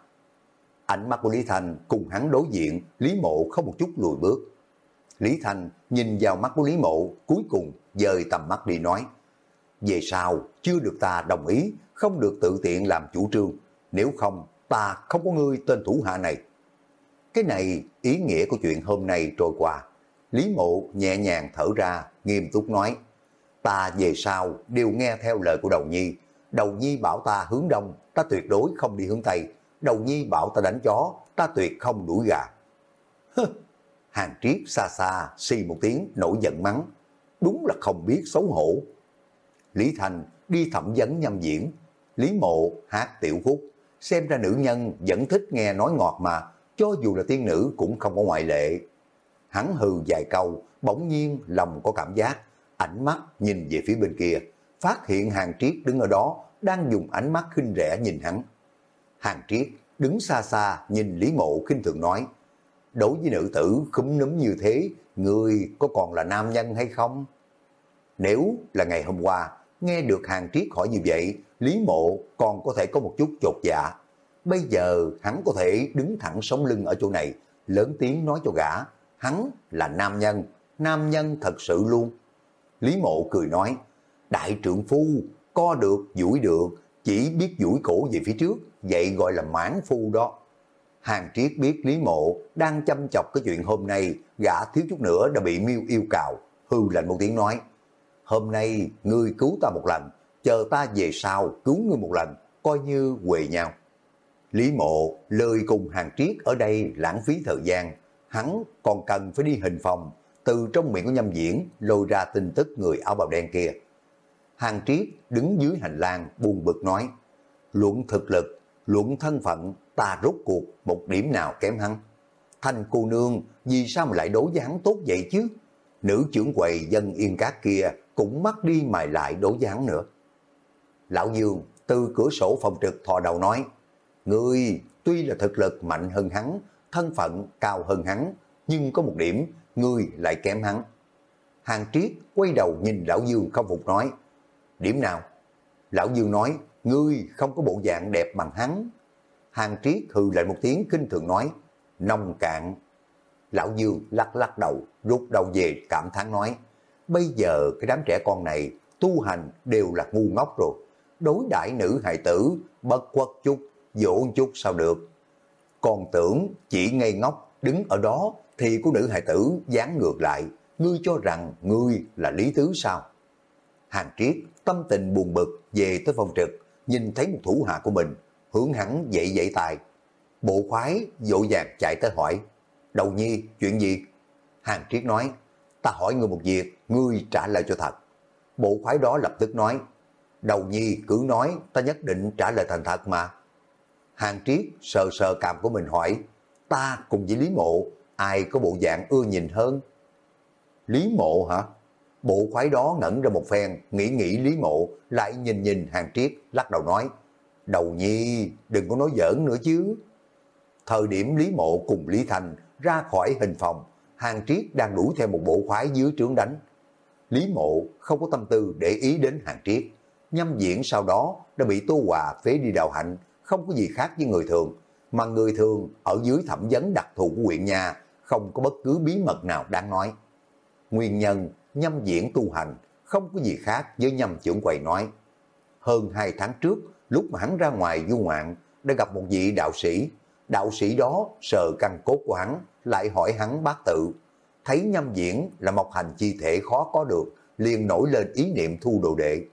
Ánh mắt của Lý Thành cùng hắn đối diện, Lý Mộ không một chút lùi bước. Lý Thành nhìn vào mắt của Lý Mộ, cuối cùng dời tầm mắt đi nói, về sau chưa được ta đồng ý, không được tự tiện làm chủ trương, nếu không ta không có ngươi tên thủ hạ này. Cái này ý nghĩa của chuyện hôm nay trôi qua. Lý mộ nhẹ nhàng thở ra, nghiêm túc nói, ta về sau đều nghe theo lời của đầu nhi, đầu nhi bảo ta hướng đông, ta tuyệt đối không đi hướng tây, đầu nhi bảo ta đánh chó, ta tuyệt không đuổi gà. Hàng triết xa xa, xì một tiếng, nổi giận mắng. Đúng là không biết xấu hổ. Lý Thành đi thẩm vấn nhâm diễn. Lý Mộ hát tiểu khúc. Xem ra nữ nhân vẫn thích nghe nói ngọt mà, cho dù là tiên nữ cũng không có ngoại lệ. Hắn hừ vài câu, bỗng nhiên lòng có cảm giác, ánh mắt nhìn về phía bên kia, phát hiện hàng triết đứng ở đó, đang dùng ánh mắt khinh rẻ nhìn hắn. Hàng triết đứng xa xa nhìn Lý Mộ khinh thường nói, đối với nữ tử khúm núm như thế, người có còn là nam nhân hay không? Nếu là ngày hôm qua, nghe được hàng triết hỏi như vậy, Lý Mộ còn có thể có một chút chột dạ. Bây giờ hắn có thể đứng thẳng sống lưng ở chỗ này, lớn tiếng nói cho gã, hắn là nam nhân, nam nhân thật sự luôn. Lý Mộ cười nói, đại trượng phu, co được, duỗi được, chỉ biết duỗi cổ về phía trước, vậy gọi là mãn phu đó. Hàng Triết biết Lý Mộ đang chăm chọc cái chuyện hôm nay, gã thiếu chút nữa đã bị miêu yêu cào, hư lạnh một tiếng nói, hôm nay ngươi cứu ta một lần, chờ ta về sau cứu ngươi một lần, coi như quề nhau. Lý Mộ lời cùng Hàng Triết ở đây lãng phí thời gian, hắn còn cần phải đi hình phòng, từ trong miệng của nhâm diễn lôi ra tin tức người áo bào đen kia. Hàng Triết đứng dưới hành lang buồn bực nói, luận thực lực, luận thân phận, ta rốt cuộc một điểm nào kém hắn. Thanh cô nương, vì sao mà lại đối với hắn tốt vậy chứ? Nữ trưởng quầy dân yên cát kia cũng mất đi mài lại đối với hắn nữa. Lão Dương từ cửa sổ phòng trực thò đầu nói, Ngươi tuy là thực lực mạnh hơn hắn, thân phận cao hơn hắn, nhưng có một điểm, ngươi lại kém hắn. Hàng Triết quay đầu nhìn Lão Dương không phục nói, điểm nào? Lão Dương nói, ngươi không có bộ dạng đẹp bằng hắn. Hàng Triết hừ lại một tiếng kinh thường nói, nông cạn. Lão Dương lắc lắc đầu, rút đầu về cảm thán nói, bây giờ cái đám trẻ con này tu hành đều là ngu ngốc rồi. Đối đại nữ hài tử, bất quất chút, dỗ chút sao được. Còn tưởng chỉ ngây ngốc đứng ở đó thì của nữ hài tử dán ngược lại, ngươi cho rằng ngươi là lý tứ sao? Hàng triết tâm tình buồn bực về tới phòng trực, nhìn thấy một thủ hạ của mình, hướng hắn dậy dậy tài. Bộ khoái dội dàng chạy tới hỏi, đầu nhi chuyện gì? Hàng triết nói, ta hỏi ngươi một việc, ngươi trả lời cho thật. Bộ khoái đó lập tức nói, đầu nhi cứ nói ta nhất định trả lời thành thật mà. Hàng triết sờ sờ cằm của mình hỏi, ta cùng với Lý Mộ, ai có bộ dạng ưa nhìn hơn? Lý Mộ hả? Bộ khoái đó ngẩn ra một phen, nghĩ nghĩ Lý Mộ, lại nhìn nhìn hàng triết, lắc đầu nói, đầu nhi, đừng có nói giỡn nữa chứ. Thời điểm Lý Mộ cùng Lý Thành ra khỏi hình phòng, hàng triết đang đuổi theo một bộ khoái dưới trướng đánh. Lý Mộ không có tâm tư để ý đến hàng triết. Nhâm diễn sau đó đã bị Tô Hòa phế đi đào hạnh, không có gì khác với người thường. Mà người thường ở dưới thẩm vấn đặc thù của huyện nhà không có bất cứ bí mật nào đáng nói. Nguyên nhân nhâm diễn tu hành không có gì khác với nhâm trưởng quầy nói. Hơn hai tháng trước, lúc mà hắn ra ngoài du ngoạn, đã gặp một vị đạo sĩ. Đạo sĩ đó sờ căn cốt của hắn, lại hỏi hắn bát tự. Thấy nhâm diễn là một hành chi thể khó có được, liền nổi lên ý niệm thu đồ đệ.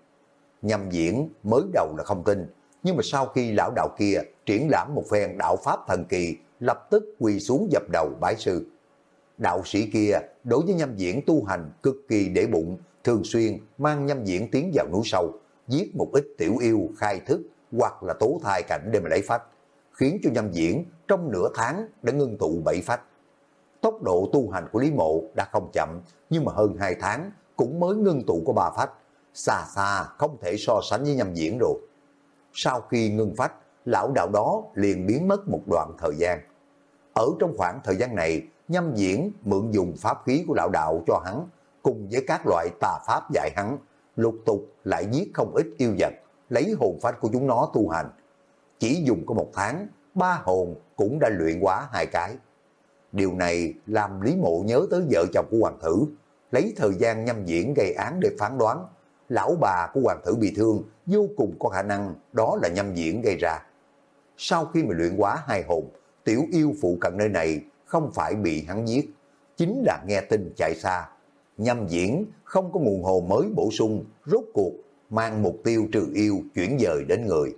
Nhâm diễn mới đầu là không tin, nhưng mà sau khi lão đạo kia triển lãm một phen đạo pháp thần kỳ, lập tức quỳ xuống dập đầu bái sư. Đạo sĩ kia đối với nhâm diễn tu hành cực kỳ để bụng, thường xuyên mang nhâm diễn tiến vào núi sâu, giết một ít tiểu yêu khai thức hoặc là tố thai cảnh để mà lấy phách, khiến cho nhâm diễn trong nửa tháng đã ngưng tụ bảy phách. Tốc độ tu hành của Lý Mộ đã không chậm, nhưng mà hơn hai tháng cũng mới ngưng tụ có ba phách, xa xa không thể so sánh với nhâm diễn rồi. Sau khi ngưng phách, lão đạo đó liền biến mất một đoạn thời gian. Ở trong khoảng thời gian này, nhâm diễn mượn dùng pháp khí của lão đạo cho hắn, cùng với các loại tà pháp dạy hắn, lục tục lại giết không ít yêu vật, lấy hồn phách của chúng nó tu hành. Chỉ dùng có một tháng, ba hồn cũng đã luyện quá hai cái. Điều này làm Lý Mộ nhớ tới vợ chồng của Hoàng Thử, lấy thời gian nhâm diễn gây án để phán đoán. Lão bà của Hoàng Thử bị thương, vô cùng có khả năng đó là nhâm diễn gây ra. Sau khi mà luyện quá hai hồn, tiểu yêu phụ cận nơi này không phải bị hắn giết, chính là nghe tin chạy xa. Nhâm diễn không có nguồn hồn mới bổ sung, rốt cuộc mang mục tiêu trừ yêu chuyển dời đến người.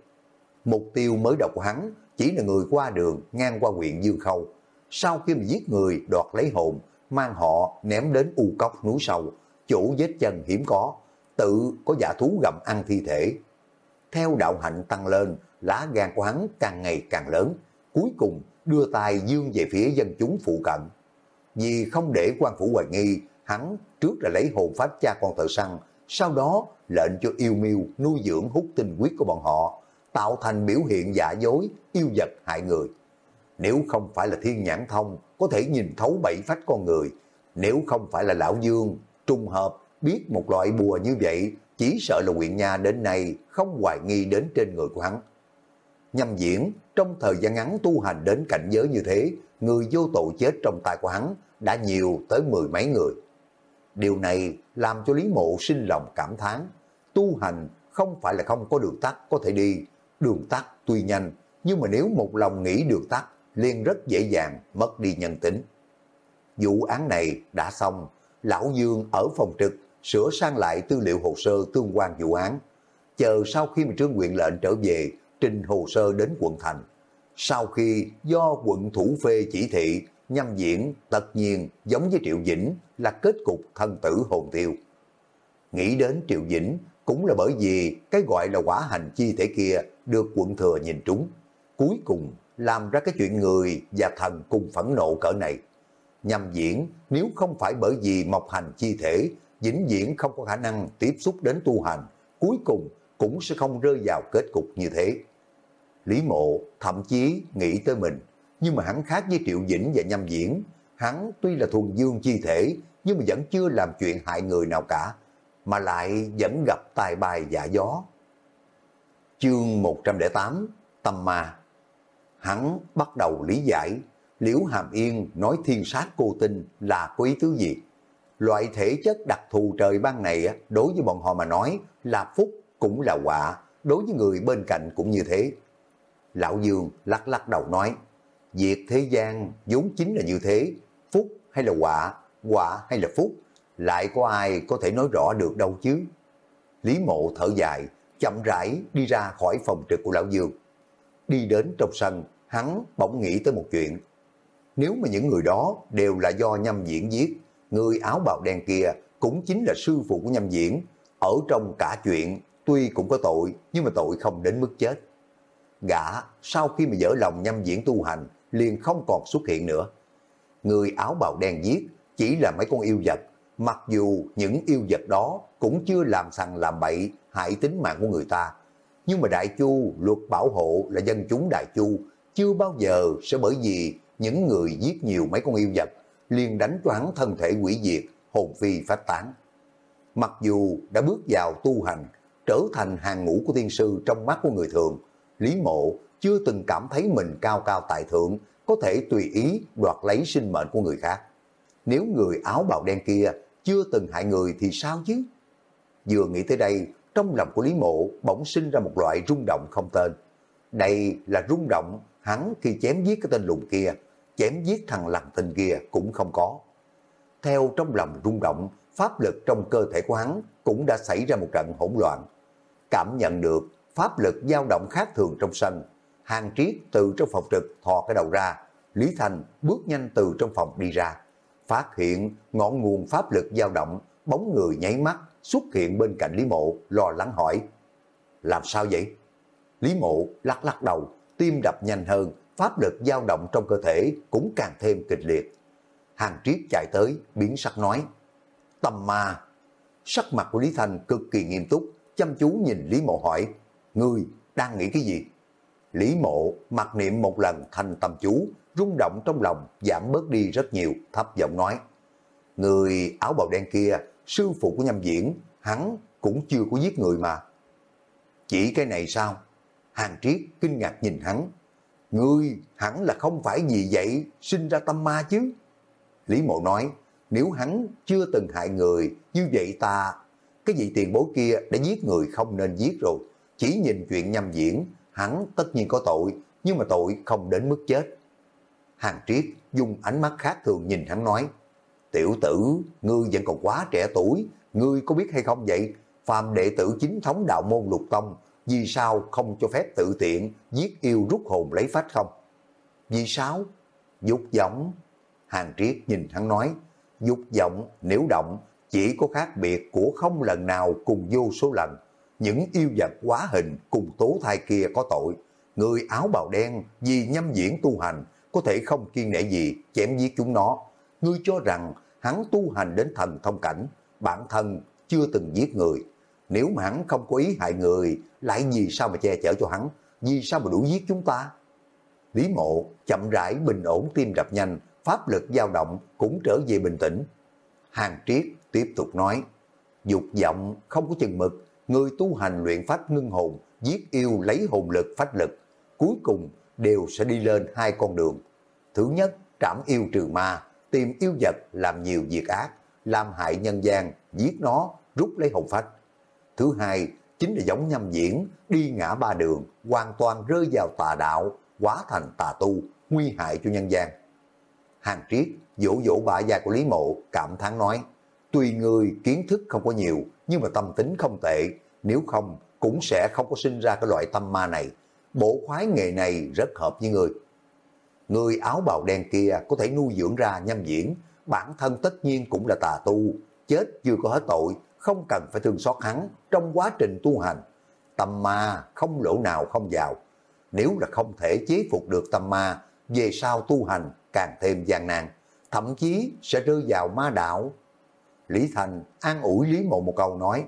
Mục tiêu mới đầu của hắn chỉ là người qua đường ngang qua huyện Dương Khâu. Sau khi mà giết người đoạt lấy hồn, mang họ ném đến u cốc núi sâu, chủ vết chân hiếm có, tự có giả thú gặm ăn thi thể. Theo đạo hạnh tăng lên, lá gan của hắn càng ngày càng lớn, cuối cùng đưa tay dương về phía dân chúng phụ cận. Vì không để quan phủ hoài nghi, hắn trước là lấy hồn pháp cha con thợ săn, sau đó lệnh cho yêu miêu nuôi dưỡng hút tinh huyết của bọn họ, tạo thành biểu hiện giả dối, yêu vật hại người. Nếu không phải là thiên nhãn thông, có thể nhìn thấu bảy phách con người, nếu không phải là lão dương, trùng hợp, biết một loại bùa như vậy, chỉ sợ là huyện nha đến nay không hoài nghi đến trên người của hắn. Nhâm diễn, trong thời gian ngắn tu hành đến cảnh giới như thế, người vô tội chết trong tay của hắn đã nhiều tới mười mấy người. Điều này làm cho Lý Mộ sinh lòng cảm thán. Tu hành không phải là không có đường tắt có thể đi. Đường tắt tuy nhanh, nhưng mà nếu một lòng nghĩ đường tắt, liền rất dễ dàng mất đi nhân tính. Vụ án này đã xong, Lão Dương ở phòng trực sửa sang lại tư liệu hồ sơ tương quan vụ án. Chờ sau khi mà trương nguyện lệnh trở về, trình hồ sơ đến quận thành. Sau khi do quận thủ phê chỉ thị, nhâm diễn tất nhiên giống với Triệu Dĩnh là kết cục thân tử hồn tiêu. Nghĩ đến Triệu Dĩnh cũng là bởi vì cái gọi là quả hành chi thể kia được quận thừa nhìn trúng. Cuối cùng làm ra cái chuyện người và thần cùng phẫn nộ cỡ này. Nhâm diễn nếu không phải bởi vì mọc hành chi thể, vĩnh viễn không có khả năng tiếp xúc đến tu hành, cuối cùng cũng sẽ không rơi vào kết cục như thế. Lý mộ thậm chí nghĩ tới mình, nhưng mà hắn khác với Triệu Dĩnh và Nhâm Diễn. Hắn tuy là thuần dương chi thể, nhưng mà vẫn chưa làm chuyện hại người nào cả, mà lại vẫn gặp tài bài giả gió. Chương 108 Tâm Ma Hắn bắt đầu lý giải Liễu Hàm Yên nói thiên sát cô tinh là có ý tứ gì? Loại thể chất đặc thù trời ban này đối với bọn họ mà nói là phúc cũng là quả đối với người bên cạnh cũng như thế. Lão Dương lắc lắc đầu nói, việc thế gian vốn chính là như thế, phúc hay là quả quả hay là phúc, lại có ai có thể nói rõ được đâu chứ. Lý mộ thở dài, chậm rãi đi ra khỏi phòng trực của Lão Dương. Đi đến trong sân, hắn bỗng nghĩ tới một chuyện. Nếu mà những người đó đều là do nhâm diễn giết, người áo bào đen kia cũng chính là sư phụ của nhâm diễn. Ở trong cả chuyện, tuy cũng có tội, nhưng mà tội không đến mức chết. Gã, sau khi mà dỡ lòng nhâm diễn tu hành, liền không còn xuất hiện nữa. Người áo bào đen giết chỉ là mấy con yêu vật, mặc dù những yêu vật đó cũng chưa làm sằng làm bậy, hại tính mạng của người ta. Nhưng mà Đại Chu, luật bảo hộ là dân chúng Đại Chu, chưa bao giờ sẽ bởi vì những người giết nhiều mấy con yêu vật, liền đánh cho hắn thân thể quỷ diệt, hồn phi phát tán. Mặc dù đã bước vào tu hành, trở thành hàng ngũ của tiên sư trong mắt của người thường, Lý Mộ chưa từng cảm thấy mình cao cao tại thượng, có thể tùy ý đoạt lấy sinh mệnh của người khác. Nếu người áo bào đen kia chưa từng hại người thì sao chứ? Vừa nghĩ tới đây, trong lòng của Lý Mộ bỗng sinh ra một loại rung động không tên. Đây là rung động hắn khi chém giết cái tên lùng kia, chém giết thằng lằn tình kia cũng không có. Theo trong lòng rung động, pháp lực trong cơ thể của hắn cũng đã xảy ra một trận hỗn loạn. Cảm nhận được pháp lực dao động khác thường trong sân, hàng triết từ trong phòng trực thò cái đầu ra, Lý Thành bước nhanh từ trong phòng đi ra, phát hiện ngọn nguồn pháp lực dao động, bóng người nháy mắt xuất hiện bên cạnh Lý Mộ, lo lắng hỏi. Làm sao vậy? Lý Mộ lắc lắc đầu, tim đập nhanh hơn, pháp lực dao động trong cơ thể cũng càng thêm kịch liệt. Hàng triết chạy tới, biến sắc nói. Tâm ma. Sắc mặt của Lý Thành cực kỳ nghiêm túc, chăm chú nhìn Lý Mộ hỏi. Ngươi đang nghĩ cái gì? Lý Mộ mặc niệm một lần thành tâm chú, rung động trong lòng giảm bớt đi rất nhiều, thấp giọng nói. Người áo bào đen kia, sư phụ của nhâm diễn, hắn cũng chưa có giết người mà. Chỉ cái này sao? Hàng triết kinh ngạc nhìn hắn. Ngươi hẳn là không phải vì vậy sinh ra tâm ma chứ. Lý mộ nói, nếu hắn chưa từng hại người, như vậy ta, cái vị tiền bối kia đã giết người không nên giết rồi. Chỉ nhìn chuyện nhâm diễn, hắn tất nhiên có tội, nhưng mà tội không đến mức chết. Hàng triết dùng ánh mắt khác thường nhìn hắn nói, tiểu tử, ngươi vẫn còn quá trẻ tuổi, ngươi có biết hay không vậy? phàm đệ tử chính thống đạo môn lục tông, vì sao không cho phép tự tiện giết yêu rút hồn lấy phách không? Vì sao? Dục giọng. Hàng triết nhìn hắn nói, dục giọng nếu động chỉ có khác biệt của không lần nào cùng vô số lần. Những yêu vật quá hình cùng tố thai kia có tội. Người áo bào đen vì nhâm diễn tu hành có thể không kiên nể gì chém giết chúng nó. Ngươi cho rằng hắn tu hành đến thần thông cảnh, bản thân chưa từng giết người. Nếu mà hắn không có ý hại người, lại vì sao mà che chở cho hắn? Vì sao mà đuổi giết chúng ta? Lý mộ chậm rãi bình ổn tim đập nhanh, pháp lực dao động cũng trở về bình tĩnh. Hàng triết tiếp tục nói, dục vọng không có chừng mực, người tu hành luyện phách ngưng hồn, giết yêu lấy hồn lực phách lực, cuối cùng đều sẽ đi lên hai con đường. Thứ nhất, trảm yêu trừ ma, tìm yêu vật làm nhiều việc ác, làm hại nhân gian, giết nó, rút lấy hồn phách. Thứ hai, chính là giống nhâm diễn, đi ngã ba đường, hoàn toàn rơi vào tà đạo, quá thành tà tu, nguy hại cho nhân gian. Hàng triết dỗ dỗ bả da của Lý Mộ, cảm thán nói, tùy người kiến thức không có nhiều, nhưng mà tâm tính không tệ, nếu không cũng sẽ không có sinh ra cái loại tâm ma này. Bộ khoái nghề này rất hợp với người. Người áo bào đen kia có thể nuôi dưỡng ra nhâm diễn, bản thân tất nhiên cũng là tà tu, chết chưa có hết tội, không cần phải thương xót hắn trong quá trình tu hành. Tâm ma không lỗ nào không vào. Nếu là không thể chế phục được tâm ma, về sau tu hành càng thêm gian nan, thậm chí sẽ rơi vào ma đạo. Lý Thành an ủi Lý Mộ một câu nói,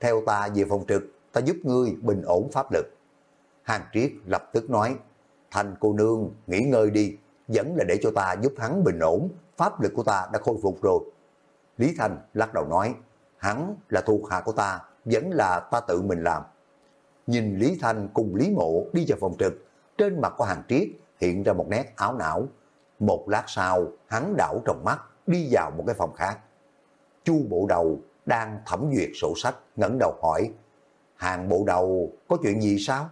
theo ta về phòng trực, ta giúp ngươi bình ổn pháp lực. Hàng Triết lập tức nói, Thành cô nương nghỉ ngơi đi, vẫn là để cho ta giúp hắn bình ổn, pháp lực của ta đã khôi phục rồi. Lý Thành lắc đầu nói, hắn là thuộc hạ của ta, vẫn là ta tự mình làm. Nhìn Lý Thành cùng Lý Mộ đi vào phòng trực, trên mặt của hàng triết hiện ra một nét áo não. Một lát sau, hắn đảo trong mắt, đi vào một cái phòng khác. Chu bộ đầu đang thẩm duyệt sổ sách, ngẩng đầu hỏi, hàng bộ đầu có chuyện gì sao?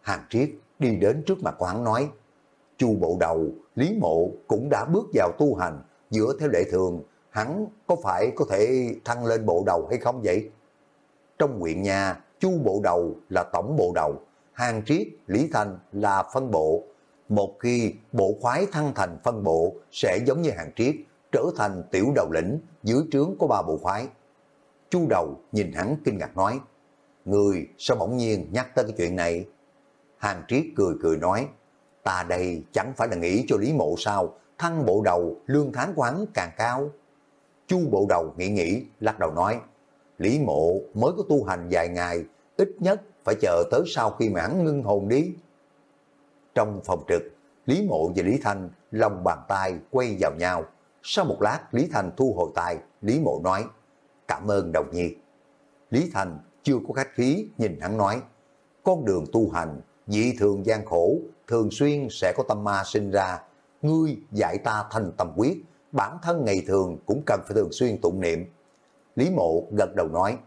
Hàng triết đi đến trước mặt của hắn nói, Chu bộ đầu, Lý Mộ cũng đã bước vào tu hành, dựa theo lệ thường, hắn có phải có thể thăng lên bộ đầu hay không vậy? Trong huyện nhà, Chu bộ đầu là tổng bộ đầu, Hàng Triết, Lý Thanh là phân bộ. Một khi bộ khoái thăng thành phân bộ sẽ giống như Hàng Triết, trở thành tiểu đầu lĩnh dưới trướng của ba bộ khoái. Chu đầu nhìn hắn kinh ngạc nói, Người sao bỗng nhiên nhắc tới cái chuyện này? Hàng Triết cười cười nói, ta đây chẳng phải là nghĩ cho Lý Mộ sao, thăng bộ đầu lương tháng quán càng cao. Chu bộ đầu nghĩ nghĩ, lắc đầu nói, Lý mộ mới có tu hành vài ngày, ít nhất phải chờ tới sau khi mà hắn ngưng hồn đi. Trong phòng trực, Lý mộ và Lý Thanh lòng bàn tay quay vào nhau. Sau một lát, Lý Thành thu hồi tài Lý mộ nói, cảm ơn đồng nhi. Lý Thành chưa có khách khí, nhìn hắn nói, con đường tu hành, dị thường gian khổ, thường xuyên sẽ có tâm ma sinh ra. Ngươi dạy ta thành tâm quyết, bản thân ngày thường cũng cần phải thường xuyên tụng niệm. Lý mộ gật đầu nói,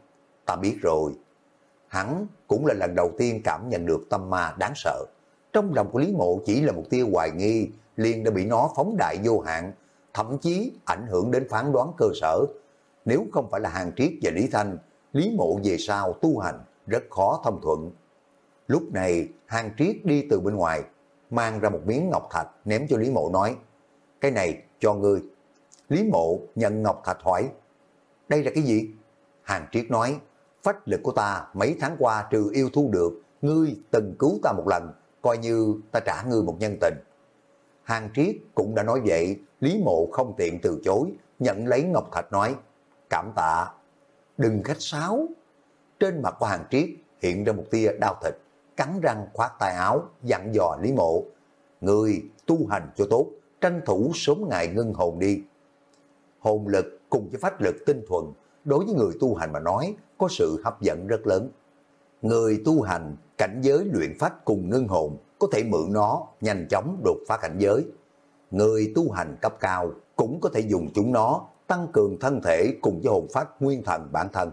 ta biết rồi. Hắn cũng là lần đầu tiên cảm nhận được tâm ma đáng sợ. Trong lòng của Lý mộ chỉ là một tia hoài nghi, liền đã bị nó phóng đại vô hạn, thậm chí ảnh hưởng đến phán đoán cơ sở. Nếu không phải là hàng triết và Lý Thanh, Lý mộ về sau tu hành rất khó thông thuận. Lúc này, hàng triết đi từ bên ngoài, mang ra một miếng ngọc thạch ném cho Lý mộ nói, cái này cho ngươi. Lý mộ nhận ngọc thạch hỏi, đây là cái gì? Hàng triết nói, phách lực của ta mấy tháng qua trừ yêu thu được, ngươi từng cứu ta một lần, coi như ta trả ngươi một nhân tình. Hàng triết cũng đã nói vậy, Lý mộ không tiện từ chối, nhận lấy ngọc thạch nói, cảm tạ, đừng khách sáo. Trên mặt của hàng triết hiện ra một tia đau thịt, cắn răng khoát tay áo, dặn dò Lý mộ, người tu hành cho tốt, tranh thủ sớm ngày ngưng hồn đi. Hồn lực cùng với phách lực tinh thuần, đối với người tu hành mà nói, có sự hấp dẫn rất lớn. Người tu hành, cảnh giới luyện phách cùng ngưng hồn, có thể mượn nó nhanh chóng đột phá cảnh giới. Người tu hành cấp cao cũng có thể dùng chúng nó tăng cường thân thể cùng với hồn phát nguyên thần bản thân.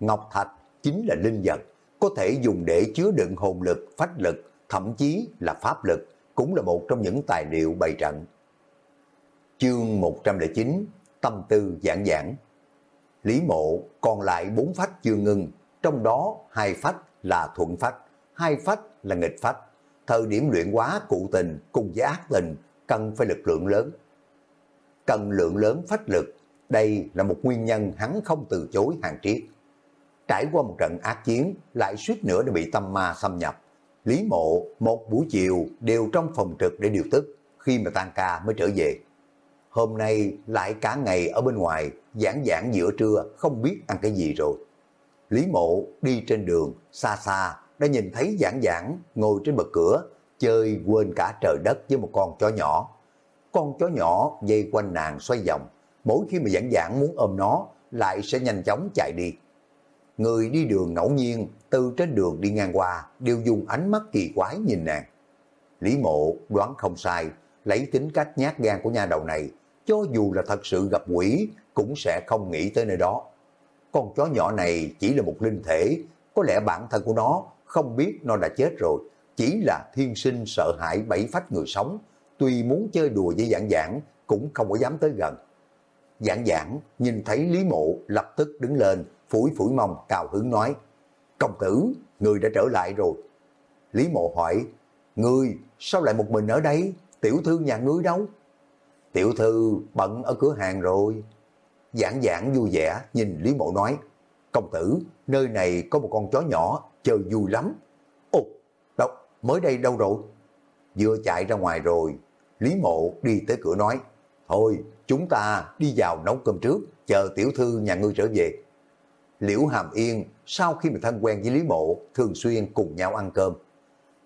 Ngọc Thạch chính là linh vật, có thể dùng để chứa đựng hồn lực, phách lực, thậm chí là pháp lực, cũng là một trong những tài liệu bày trận. Chương 109 Tâm tư giảng giảng Lý mộ còn lại bốn phách chưa ngưng, trong đó hai phách là thuận phách, hai phách là nghịch phách. Thời điểm luyện hóa cụ tình cùng với ác tình cần phải lực lượng lớn. Cần lượng lớn phách lực, đây là một nguyên nhân hắn không từ chối hàng triết. Trải qua một trận ác chiến, lại suýt nữa đã bị tâm ma xâm nhập. Lý mộ một buổi chiều đều trong phòng trực để điều tức, khi mà tan ca mới trở về. Hôm nay lại cả ngày ở bên ngoài, giảng giảng giữa trưa, không biết ăn cái gì rồi. Lý mộ đi trên đường, xa xa, đã nhìn thấy giảng giảng ngồi trên bậc cửa, chơi quên cả trời đất với một con chó nhỏ. Con chó nhỏ dây quanh nàng xoay vòng, mỗi khi mà giảng giảng muốn ôm nó, lại sẽ nhanh chóng chạy đi. Người đi đường ngẫu nhiên từ trên đường đi ngang qua đều dùng ánh mắt kỳ quái nhìn nàng. Lý mộ đoán không sai, lấy tính cách nhát gan của nhà đầu này, cho dù là thật sự gặp quỷ cũng sẽ không nghĩ tới nơi đó. Con chó nhỏ này chỉ là một linh thể, có lẽ bản thân của nó không biết nó đã chết rồi, chỉ là thiên sinh sợ hãi bảy phách người sống, tuy muốn chơi đùa với dạng dạng cũng không có dám tới gần. Dạng dạng nhìn thấy Lý Mộ lập tức đứng lên, phủi phủi mông cào hứng nói, công tử, người đã trở lại rồi. Lý Mộ hỏi, người sao lại một mình ở đây, tiểu thư nhà ngươi đâu? Tiểu thư bận ở cửa hàng rồi. Giảng giảng vui vẻ nhìn Lý Mộ nói, công tử, nơi này có một con chó nhỏ, chơi vui lắm. Mới đây đâu rồi? Vừa chạy ra ngoài rồi, Lý Mộ đi tới cửa nói, thôi chúng ta đi vào nấu cơm trước, chờ tiểu thư nhà ngươi trở về. Liễu Hàm Yên sau khi mà thân quen với Lý Mộ thường xuyên cùng nhau ăn cơm.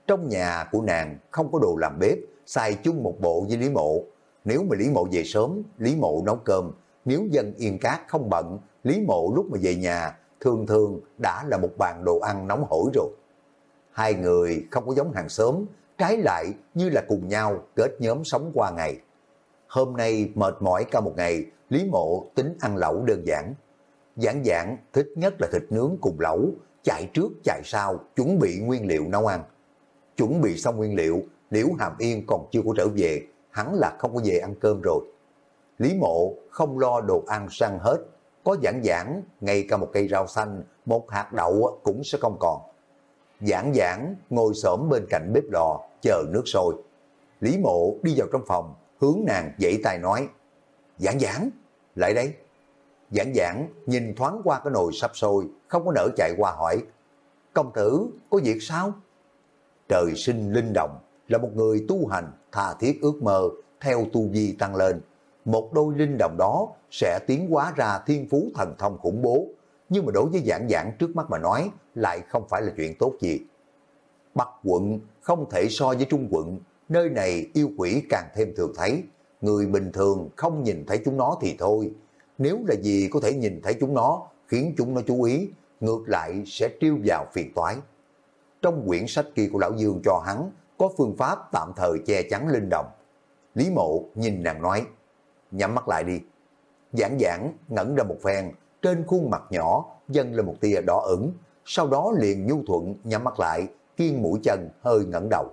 Trong nhà của nàng không có đồ làm bếp, xài chung một bộ với Lý Mộ. Nếu mà Lý Mộ về sớm, Lý Mộ nấu cơm. Nếu dân yên cát không bận, Lý Mộ lúc mà về nhà thường thường đã là một bàn đồ ăn nóng hổi rồi. Hai người không có giống hàng xóm, trái lại như là cùng nhau kết nhóm sống qua ngày. Hôm nay mệt mỏi cả một ngày, Lý Mộ tính ăn lẩu đơn giản. Giảng giảng thích nhất là thịt nướng cùng lẩu, chạy trước chạy sau, chuẩn bị nguyên liệu nấu ăn. Chuẩn bị xong nguyên liệu, Liễu Hàm Yên còn chưa có trở về, hắn là không có về ăn cơm rồi. Lý Mộ không lo đồ ăn săn hết, có giảng giảng, ngay cả một cây rau xanh, một hạt đậu cũng sẽ không còn. Giảng giảng ngồi xổm bên cạnh bếp lò, chờ nước sôi. Lý Mộ đi vào trong phòng, hướng nàng dãy tay nói, Giảng giảng, lại đây. Giảng giảng nhìn thoáng qua cái nồi sắp sôi, không có nở chạy qua hỏi, Công tử, có việc sao? Trời sinh linh động, là một người tu hành, tha thiết ước mơ, theo tu vi tăng lên. Một đôi linh đồng đó sẽ tiến hóa ra thiên phú thần thông khủng bố, nhưng mà đối với giảng giảng trước mắt mà nói lại không phải là chuyện tốt gì. Bắc quận không thể so với trung quận, nơi này yêu quỷ càng thêm thường thấy. Người bình thường không nhìn thấy chúng nó thì thôi. Nếu là gì có thể nhìn thấy chúng nó, khiến chúng nó chú ý, ngược lại sẽ triêu vào phiền toái. Trong quyển sách kia của Lão Dương cho hắn, có phương pháp tạm thời che chắn linh động. Lý mộ nhìn nàng nói, nhắm mắt lại đi. Giảng giảng ngẩn ra một phen, trên khuôn mặt nhỏ dâng lên một tia đỏ ửng, sau đó liền nhu thuận nhắm mắt lại, kiên mũi chân hơi ngẩng đầu.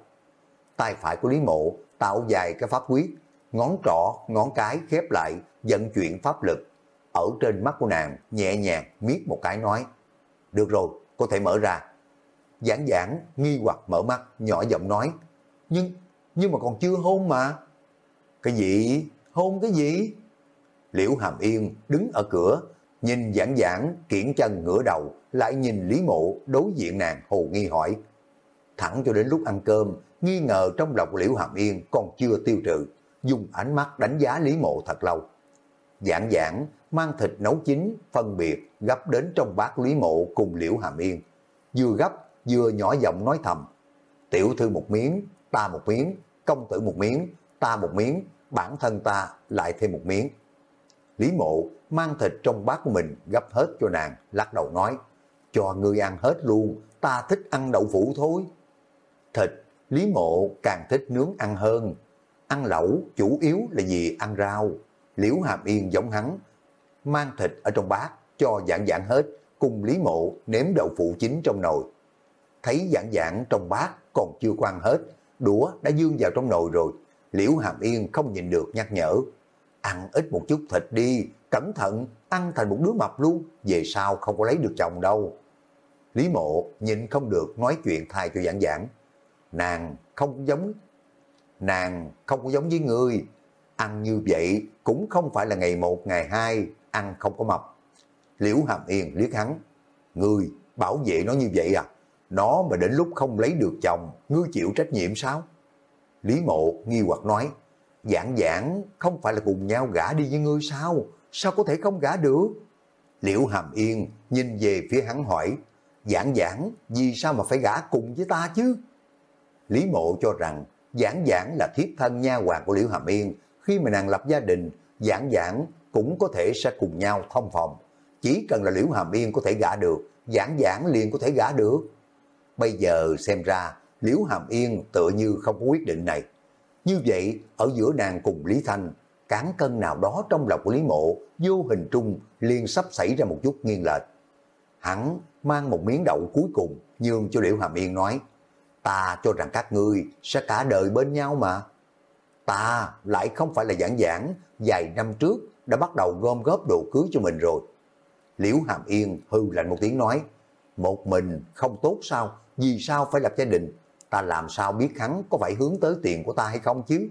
Tay phải của Lý Mộ tạo dài cái pháp quyết, ngón trỏ, ngón cái khép lại, vận chuyển pháp lực. Ở trên mắt của nàng nhẹ nhàng miết một cái nói, được rồi, có thể mở ra. Giảng giảng nghi hoặc mở mắt, nhỏ giọng nói, nhưng, nhưng mà còn chưa hôn mà. Cái gì? Hôn cái gì? Liễu Hàm Yên đứng ở cửa, nhìn giảng giảng, kiển chân ngửa đầu, lại nhìn Lý Mộ đối diện nàng hồ nghi hỏi. Thẳng cho đến lúc ăn cơm, nghi ngờ trong lòng Liễu Hàm Yên còn chưa tiêu trừ, dùng ánh mắt đánh giá Lý Mộ thật lâu. Giảng giảng, mang thịt nấu chín, phân biệt, gấp đến trong bát Lý Mộ cùng Liễu Hàm Yên. Vừa gấp, vừa nhỏ giọng nói thầm. Tiểu thư một miếng, ta một miếng, công tử một miếng, ta một miếng, bản thân ta lại thêm một miếng. Lý mộ mang thịt trong bát của mình gấp hết cho nàng, lắc đầu nói, cho ngươi ăn hết luôn, ta thích ăn đậu phụ thôi. Thịt, Lý mộ càng thích nướng ăn hơn. Ăn lẩu chủ yếu là vì ăn rau. Liễu Hàm Yên giống hắn, mang thịt ở trong bát, cho dạng dạng hết, cùng Lý mộ nếm đậu phụ chín trong nồi. Thấy dạng dạng trong bát còn chưa quan hết, đũa đã dương vào trong nồi rồi. Liễu Hàm Yên không nhìn được nhắc nhở ăn ít một chút thịt đi, cẩn thận, ăn thành một đứa mập luôn, về sau không có lấy được chồng đâu. Lý mộ nhìn không được nói chuyện thay cho giảng giảng. Nàng không giống, nàng không có giống với người ăn như vậy cũng không phải là ngày một ngày hai, ăn không có mập. Liễu Hàm Yên liếc hắn, người bảo vệ nó như vậy à? Nó mà đến lúc không lấy được chồng, ngươi chịu trách nhiệm sao? Lý mộ nghi hoặc nói, giảng giảng không phải là cùng nhau gả đi với ngươi sao? Sao có thể không gả được? Liễu Hàm Yên nhìn về phía hắn hỏi, giảng giảng vì sao mà phải gả cùng với ta chứ? Lý mộ cho rằng giảng giảng là thiếp thân nha hoàng của Liễu Hàm Yên, khi mà nàng lập gia đình, giảng giảng cũng có thể sẽ cùng nhau thông phòng. Chỉ cần là Liễu Hàm Yên có thể gả được, giảng giảng liền có thể gả được. Bây giờ xem ra, Liễu Hàm Yên tựa như không có quyết định này. Như vậy, ở giữa nàng cùng Lý Thanh, cán cân nào đó trong lòng của Lý Mộ, vô hình trung liền sắp xảy ra một chút nghiêng lệch. Hắn mang một miếng đậu cuối cùng, nhường cho Liễu Hàm Yên nói, ta cho rằng các ngươi sẽ cả đời bên nhau mà. Ta lại không phải là giảng giảng, vài năm trước đã bắt đầu gom góp đồ cưới cho mình rồi. Liễu Hàm Yên hư lạnh một tiếng nói, một mình không tốt sao, vì sao phải lập gia đình, ta làm sao biết hắn có phải hướng tới tiền của ta hay không chứ?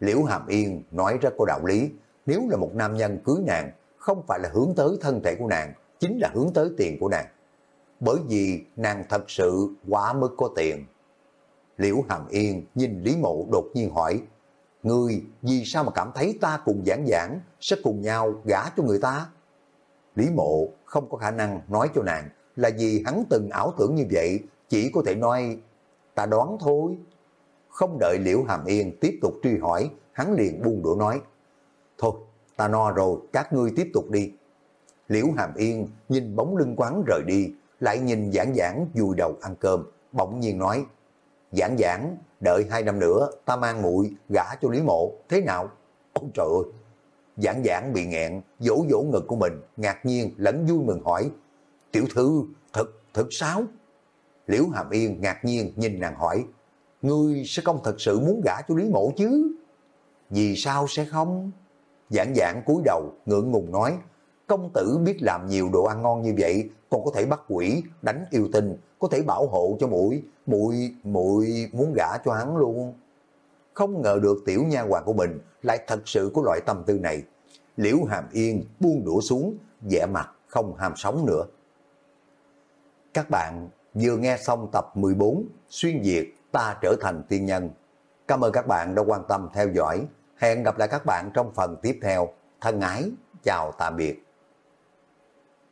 Liễu Hàm Yên nói rất có đạo lý, nếu là một nam nhân cưới nàng, không phải là hướng tới thân thể của nàng, chính là hướng tới tiền của nàng. Bởi vì nàng thật sự quá mức có tiền. Liễu Hàm Yên nhìn Lý Mộ đột nhiên hỏi, Ngươi vì sao mà cảm thấy ta cùng giảng giảng sẽ cùng nhau gả cho người ta? Lý Mộ không có khả năng nói cho nàng là vì hắn từng ảo tưởng như vậy, chỉ có thể nói ta đoán thôi. Không đợi Liễu Hàm Yên tiếp tục truy hỏi, hắn liền buông đũa nói, thôi, ta no rồi, các ngươi tiếp tục đi. Liễu Hàm Yên nhìn bóng lưng quán rời đi, lại nhìn giảng giảng vùi đầu ăn cơm, bỗng nhiên nói, giảng giảng, đợi hai năm nữa, ta mang muội gả cho Lý Mộ, thế nào? Ôi trời ơi! Giảng giảng bị nghẹn, vỗ vỗ ngực của mình, ngạc nhiên, lẫn vui mừng hỏi, tiểu thư, thật, thật sao? Liễu Hàm Yên ngạc nhiên nhìn nàng hỏi, ngươi sẽ không thật sự muốn gả cho Lý Mộ chứ? Vì sao sẽ không? Giảng giảng cúi đầu, ngượng ngùng nói, công tử biết làm nhiều đồ ăn ngon như vậy, còn có thể bắt quỷ, đánh yêu tinh, có thể bảo hộ cho muội muội muội muốn gả cho hắn luôn. Không ngờ được tiểu nha hoàng của mình lại thật sự có loại tâm tư này. Liễu Hàm Yên buông đũa xuống, vẻ mặt không ham sống nữa. Các bạn vừa nghe xong tập 14 Xuyên Việt ta trở thành tiên nhân. Cảm ơn các bạn đã quan tâm theo dõi. Hẹn gặp lại các bạn trong phần tiếp theo. Thân ái, chào tạm biệt.